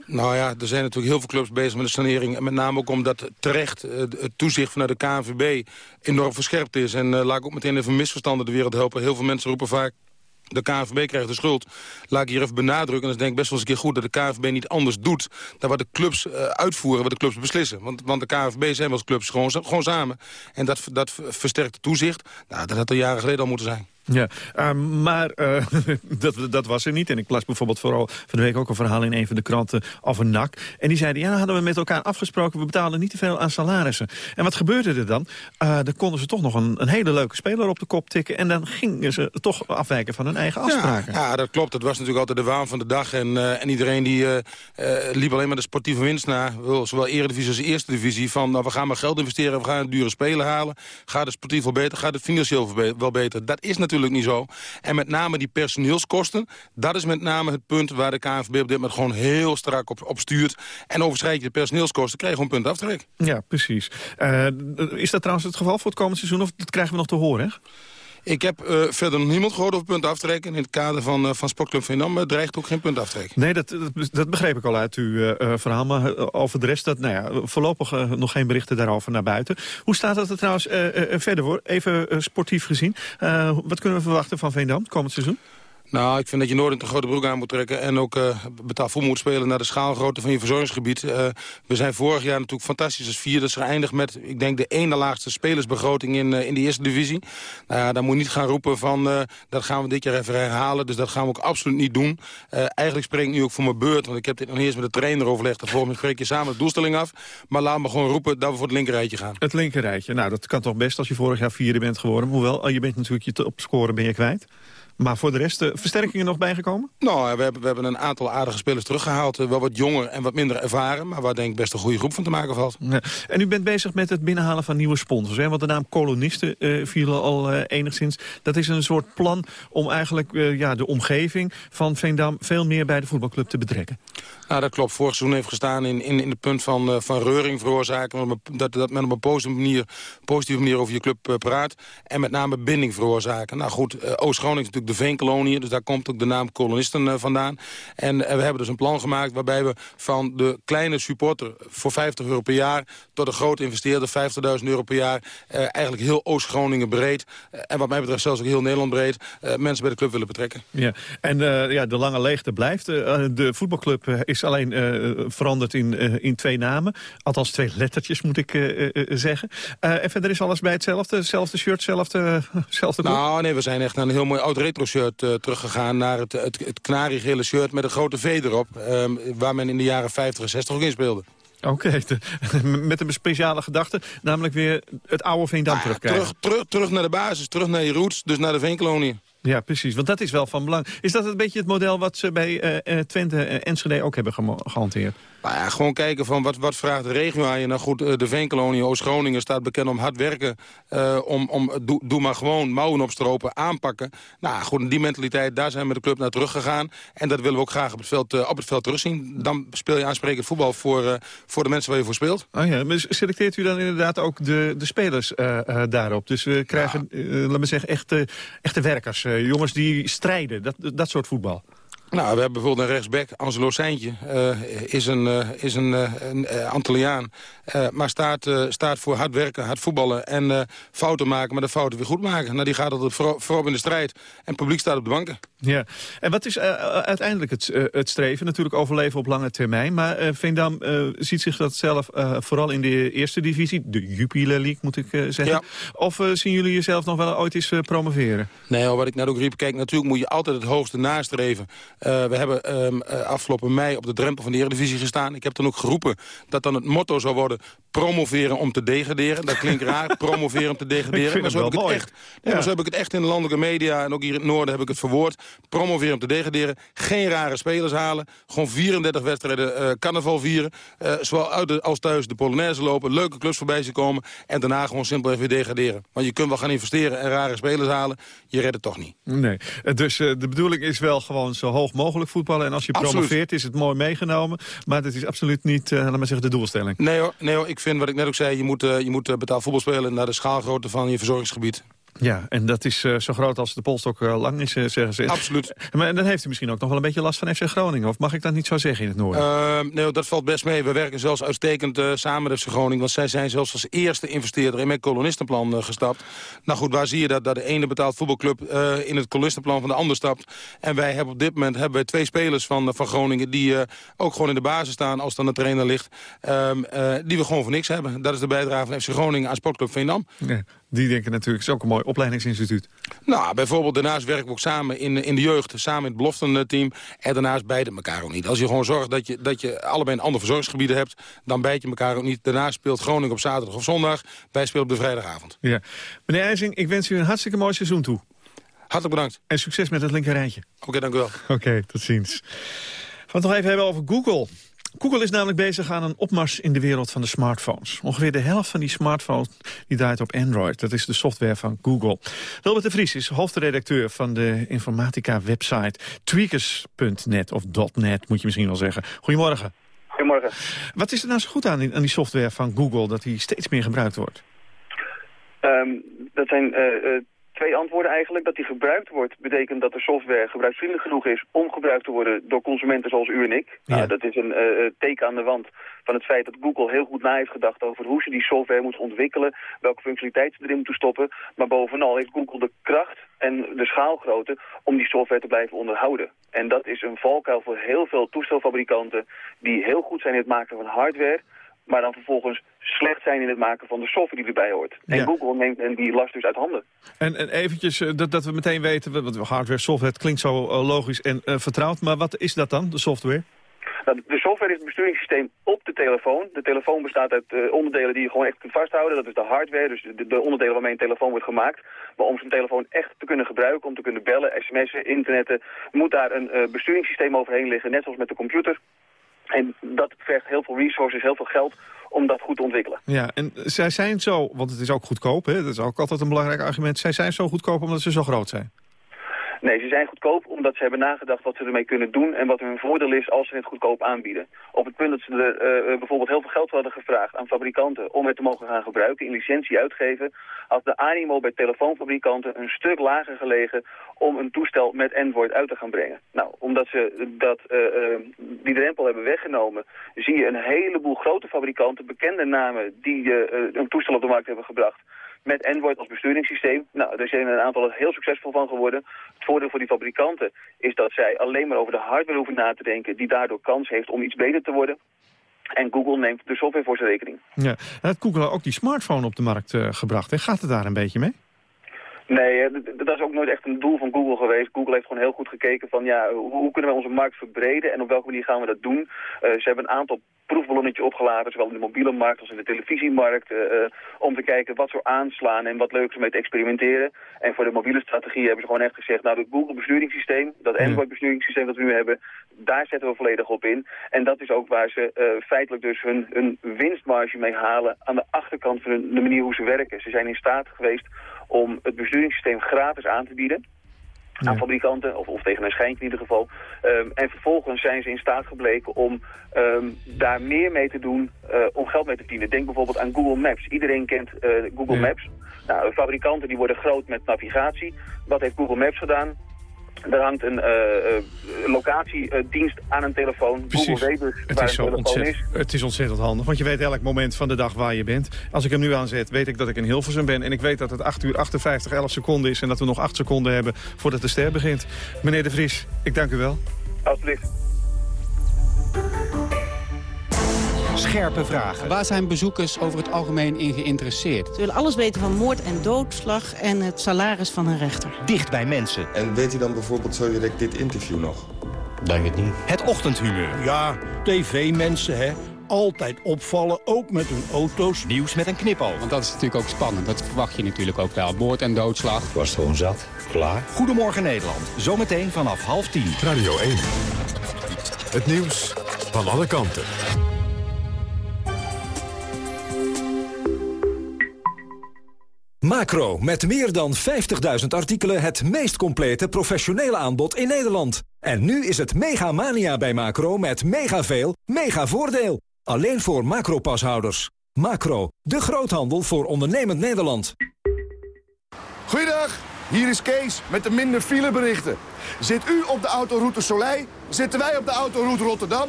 Nou ja, er zijn natuurlijk heel veel clubs bezig met de sanering. En met name ook omdat terecht het toezicht vanuit de KNVB enorm verscherpt is. En uh, laat ik ook meteen even misverstanden de wereld helpen. Heel veel mensen roepen vaak De KNVB krijgt de schuld. Laat ik hier even benadrukken. En dat is denk ik best wel eens een keer goed dat de KNVB niet anders doet... dan wat de clubs uh, uitvoeren, wat de clubs beslissen. Want, want de KNVB zijn wel clubs gewoon, gewoon samen. En dat, dat versterkt toezicht. Nou, dat had er jaren geleden al moeten zijn. Ja, uh, maar uh, dat, dat was er niet. En ik las bijvoorbeeld vooral van de week ook een verhaal in een van de kranten over NAC. En die zeiden, ja, hadden we met elkaar afgesproken... we betalen niet te veel aan salarissen. En wat gebeurde er dan? Uh, dan konden ze toch nog een, een, hele leuke speler op de kop tikken... en dan gingen ze toch afwijken van hun eigen afspraken. Ja, ja dat klopt. Dat was natuurlijk altijd de waan van de dag. En, en iedereen die liep alleen maar de sportieve winst na. Zowel eredivisie als eerste divisie. Van, nou, we gaan maar geld investeren, we gaan dure spelen halen. Gaat het sportief wel beter, gaat het financieel wel beter. Dat is natuurlijk niet zo. En met name die personeelskosten, dat is met name het punt waar de KNVB op dit moment gewoon heel strak op, stuurt. En overschrijd je de personeelskosten, krijg je gewoon punt aftrek. Ja, precies. Uh, is dat trouwens het geval voor het komende seizoen of dat krijgen we nog te horen? Hè? Ik heb uh, verder niemand gehoord over punt aftrekken. In het kader van, uh, van Sportclub Veendam uh, dreigt ook geen punt aftrekken. Nee, dat, dat, dat, begreep ik al uit uw verhaal. Maar over de rest, dat, nou ja, voorlopig nog geen berichten daarover naar buiten. Hoe staat dat er trouwens verder voor? Even sportief gezien. wat kunnen we verwachten van Veendam komend seizoen? Nou, ik vind dat je nooit een te grote broek aan moet trekken... en ook uh, moet spelen naar de schaalgrootte van je verzorgingsgebied. Uh, we zijn vorig jaar natuurlijk fantastisch als vierde geëindigd met, ik denk, de ene laagste spelersbegroting in, uh, in de eerste divisie. Nou ja, dan moet je niet gaan roepen van, dat gaan we dit jaar even herhalen. Dus dat gaan we ook absoluut niet doen. eigenlijk spreek ik nu ook voor mijn beurt, want ik heb dit nog eerst met de trainer overlegd. En volgens mij spreek je samen de doelstelling af. Maar laat me gewoon roepen dat we voor het linkerrijtje gaan. Het linkerrijtje, nou dat kan toch best als je vorig jaar vierde bent geworden. Hoewel, je bent natuurlijk je op scoren ben je kwijt. Maar voor de rest, de eh, versterkingen nog bijgekomen? Nou, we hebben, we hebben een aantal aardige spelers teruggehaald. Eh, wel wat jonger en wat minder ervaren. Maar waar denk ik best een goede groep van te maken valt. Ja. En u bent bezig met het binnenhalen van nieuwe sponsors. Hè? Want de naam kolonisten uh, viel al uh, enigszins. Dat is een soort plan om eigenlijk uh, ja, de omgeving van Veendam... veel meer bij de voetbalclub te betrekken. Nou, dat klopt. Vorig seizoen heeft gestaan in, in, in het punt van, uh, van reuring veroorzaken. Dat, dat men op een positieve manier, manier over je club praat. En met name binding veroorzaken. Nou goed, Oost-Groningen is natuurlijk de veenkolonie. Dus daar komt ook de naam kolonisten vandaan. En we hebben dus een plan gemaakt waarbij we van de kleine supporter voor 50 euro per jaar... tot de grote investeerder 50.000 euro per jaar... Eigenlijk heel Oost-Groningen breed. en wat mij betreft zelfs ook heel Nederland breed... mensen bij de club willen betrekken. Ja. En ja, de lange leegte blijft. de voetbalclub is alleen veranderd in, in twee namen. Althans twee lettertjes moet ik zeggen. en verder is alles bij hetzelfde? Hetzelfde shirt, hetzelfde, hetzelfde Nou nee, we zijn echt naar een heel mooi oud retro shirt teruggegaan naar het, het, het shirt met een grote V erop. Um, waar men in de jaren 50 en 60 ook in speelde. Oké, okay, met een speciale gedachte, namelijk weer het oude Veendam ah, terugkrijgen. Terug, terug, terug naar de basis, terug naar je roots, dus naar de Veenkolonie. Ja, precies. Want dat is wel van belang. Is dat een beetje het model wat ze bij uh, Twente en Enschede ook hebben gehanteerd? Nou ja, gewoon kijken van wat, wat vraagt de regio aan je. Nou goed, de Veenkolonie Oost-Groningen staat bekend om hard werken. Uh, om, om, doe, doe maar gewoon mouwen opstropen, aanpakken. Nou goed, die mentaliteit, daar zijn we met de club naar teruggegaan. En dat willen we ook graag op het veld, uh, op het veld terugzien. Dan speel je aansprekend voetbal voor, uh, voor de mensen waar je voor speelt. Oh ja, maar selecteert u dan inderdaad ook de, de spelers daarop? Dus we krijgen, ja. laten we zeggen, echte, echte werkers. jongens die strijden, dat, dat soort voetbal. Nou, we hebben bijvoorbeeld een rechtsback, Angelo Seintje, uh, is een, uh, is een, uh, een Antilliaan. maar staat, staat voor hard werken, hard voetballen en fouten maken, maar de fouten weer goed maken. Nou, die gaat altijd voor, voorop in de strijd en het publiek staat op de banken. Ja, en wat is uiteindelijk het, het streven? Natuurlijk overleven op lange termijn, maar Veendam ziet zich dat zelf vooral in de eerste divisie, de Jupiler League moet ik zeggen. Ja. Of zien jullie jezelf nog wel ooit eens promoveren? Nee, wat ik net ook riep, kijk, natuurlijk moet je altijd het hoogste nastreven. Uh, we hebben um, uh, afgelopen mei op de drempel van de Eredivisie gestaan. Ik heb dan ook geroepen dat dan het motto zou worden... promoveren om te degraderen. Dat klinkt raar, promoveren om te degraderen. maar zo, heb ik het echt, nee, ja. maar zo heb ik het echt in de landelijke media... en ook hier in het noorden heb ik het verwoord. Promoveren om te degraderen. Geen rare spelers halen. Gewoon 34 wedstrijden uh, carnaval vieren. zowel uit de, als thuis de Polonaise lopen. Leuke clubs voorbij zien komen. En daarna gewoon simpelweg weer degraderen. Want je kunt wel gaan investeren en rare spelers halen. Je redt het toch niet. Nee, dus de bedoeling is wel gewoon zo hoog mogelijk voetballen. En als je absoluut. promoveert is het mooi meegenomen. Maar dat is absoluut niet, uh, laat maar zeggen, de doelstelling. Nee hoor, nee hoor, ik vind wat ik net ook zei... je moet, uh, je moet uh, betaald voetbal spelen naar de schaalgrootte van je verzorgingsgebied. Ja, en dat is uh, zo groot als de polstok uh, lang is, uh, zeggen ze. Absoluut. Maar dan heeft u misschien ook nog wel een beetje last van FC Groningen. Of mag ik dat niet zo zeggen in het noorden? Ehm, nee, dat valt best mee. We werken zelfs uitstekend samen met FC Groningen. Want zij zijn zelfs als eerste investeerder in mijn kolonistenplan gestapt. Nou goed, waar zie je dat? Dat de ene betaald voetbalclub in het kolonistenplan van de ander stapt. En wij hebben op dit moment hebben wij twee spelers van, van Groningen... die ook gewoon in de basis staan als dan de trainer ligt. Ehm, die we gewoon voor niks hebben. Dat is de bijdrage van FC Groningen aan Sportclub Veendam. Ja. Die denken natuurlijk, het is ook een mooi opleidingsinstituut. Nou, bijvoorbeeld daarnaast werken we ook samen in, in de jeugd, samen in het beloftenteam. En daarnaast bijten elkaar ook niet. Als je gewoon zorgt dat je, dat je allebei een ander verzorgingsgebied hebt, dan bijt je elkaar ook niet. Daarnaast speelt Groningen op zaterdag of zondag, wij spelen op de vrijdagavond. Ja. Meneer IJzing, ik wens u een hartstikke mooi seizoen toe. Hartelijk bedankt. En succes met het linkerrijtje. Oké, dank u wel. Oké, tot ziens. Gaan we het nog even hebben over Google. Google is namelijk bezig aan een opmars in de wereld van de smartphones. Ongeveer de helft van die smartphones die draait op Android. Dat is de software van Google. Wilbert de Vries is hoofdredacteur van de informatica-website tweakers.net of .net moet je misschien wel zeggen. Goedemorgen. Goedemorgen. Wat is er nou zo goed aan, aan die software van Google dat die steeds meer gebruikt wordt? Um, dat zijn uh, twee antwoorden eigenlijk. Dat die gebruikt wordt betekent dat de software gebruiksvriendelijk genoeg is om gebruikt te worden door consumenten zoals u en ik. Ja. Nou, dat is een uh, teken aan de wand van het feit dat Google heel goed na heeft gedacht over hoe ze die software moet ontwikkelen, welke functionaliteit ze erin moeten stoppen. Maar bovenal heeft Google de kracht en de schaalgrootte om die software te blijven onderhouden. En dat is een valkuil voor heel veel toestelfabrikanten die heel goed zijn in het maken van hardware maar dan vervolgens slecht zijn in het maken van de software die erbij hoort. En Google neemt en die last dus uit handen. En, en eventjes, uh, dat, dat we meteen weten, wat hardware, software, het klinkt zo uh, logisch en uh, vertrouwd, maar wat is dat dan, de software? Nou, de software is het besturingssysteem op de telefoon. De telefoon bestaat uit onderdelen die je gewoon echt kunt vasthouden. Dat is de hardware, dus de, de onderdelen waarmee een telefoon wordt gemaakt. Maar om zo'n telefoon echt te kunnen gebruiken, om te kunnen bellen, sms'en, internetten, moet daar een besturingssysteem overheen liggen, net zoals met de computer. En dat vergt heel veel resources, heel veel geld om dat goed te ontwikkelen. Ja, en zij zijn zo, want het is ook goedkoop, hè? dat is ook altijd een belangrijk argument. Zij zijn zo goedkoop omdat ze zo groot zijn. Nee, ze zijn goedkoop omdat ze hebben nagedacht wat ze ermee kunnen doen en wat hun voordeel is als ze het goedkoop aanbieden. Op het punt dat ze er uh, bijvoorbeeld heel veel geld hadden gevraagd aan fabrikanten om het te mogen gaan gebruiken, in licentie uitgeven, had de animo bij telefoonfabrikanten een stuk lager gelegen om een toestel met Android uit te gaan brengen. Nou, omdat ze dat, uh, uh, die drempel hebben weggenomen, zie je een heleboel grote fabrikanten, bekende namen, die een toestel op de markt hebben gebracht met Android als besturingssysteem. Nou, daar zijn er een aantal heel succesvol van geworden. Het voordeel voor die fabrikanten is dat zij alleen maar over de hardware hoeven na te denken... die daardoor kans heeft om iets beter te worden. En Google neemt de software voor zijn rekening. Ja, heeft Google ook die smartphone op de markt uh, gebracht. Gaat het daar een beetje mee? Nee, dat is ook nooit echt een doel van Google geweest. Google heeft gewoon heel goed gekeken van ja, hoe kunnen we onze markt verbreden en op welke manier gaan we dat doen. Uh, ze hebben een aantal proefballonnetje opgeladen, zowel in de mobiele markt als in de televisiemarkt, uh, om te kijken wat zo aanslaan en wat leuk is om mee te experimenteren. En voor de mobiele strategie hebben ze gewoon echt gezegd, nou het Google besturingssysteem, dat Android besturingssysteem dat we nu hebben, daar zetten we volledig op in. En dat is ook waar ze uh, feitelijk dus hun, hun winstmarge mee halen aan de achterkant van hun, de manier hoe ze werken. Ze zijn in staat geweest om het besturingssysteem gratis aan te bieden aan fabrikanten, of, of, tegen een schijntje in ieder geval. Um, en vervolgens zijn ze in staat gebleken om um, daar meer mee te doen uh, om geld mee te verdienen. Denk bijvoorbeeld aan Google Maps. Iedereen kent uh, Google Maps. Nou, fabrikanten die worden groot met navigatie. Wat heeft Google Maps gedaan? Er hangt een uh, locatiedienst aan een telefoon. Precies. Google weet dus het is een telefoon is. Het is ontzettend handig, want je weet elk moment van de dag waar je bent. Als ik hem nu aanzet, weet ik dat ik in Hilversum ben. En ik weet dat het 8 uur 58, 11 seconden is. En dat we nog 8 seconden hebben voordat de ster begint. Meneer De Vries, ik dank u wel. Alsjeblieft. Scherpe vragen. Waar zijn bezoekers over het algemeen in geïnteresseerd? Ze willen alles weten van moord en doodslag en het salaris van een rechter. Dicht bij mensen. En weet u dan bijvoorbeeld zo direct dit interview nog? Denk het niet. Het ochtendhumeur. Ja, tv-mensen, hè. Altijd opvallen, ook met hun auto's. Nieuws met een knipoog. Want dat is natuurlijk ook spannend. Dat verwacht je natuurlijk ook wel. Moord en doodslag. Ik was gewoon zat. Klaar. Goedemorgen Nederland. Zometeen vanaf half tien. Radio 1. Het nieuws van alle kanten. Macro, met meer dan 50.000 artikelen het meest complete professionele aanbod in Nederland. En nu is het mega mania bij Macro met mega veel, mega voordeel. Alleen voor Macro-pashouders. Macro, de groothandel voor ondernemend Nederland. Goeiedag, hier is Kees met de minder fileberichten. Zit u op de autoroute Soleil, zitten wij op de autoroute Rotterdam.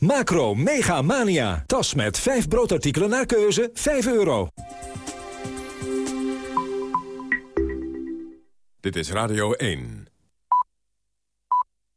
Macro Mega Mania. Tas met 5 broodartikelen naar keuze, 5 euro. Dit is Radio 1.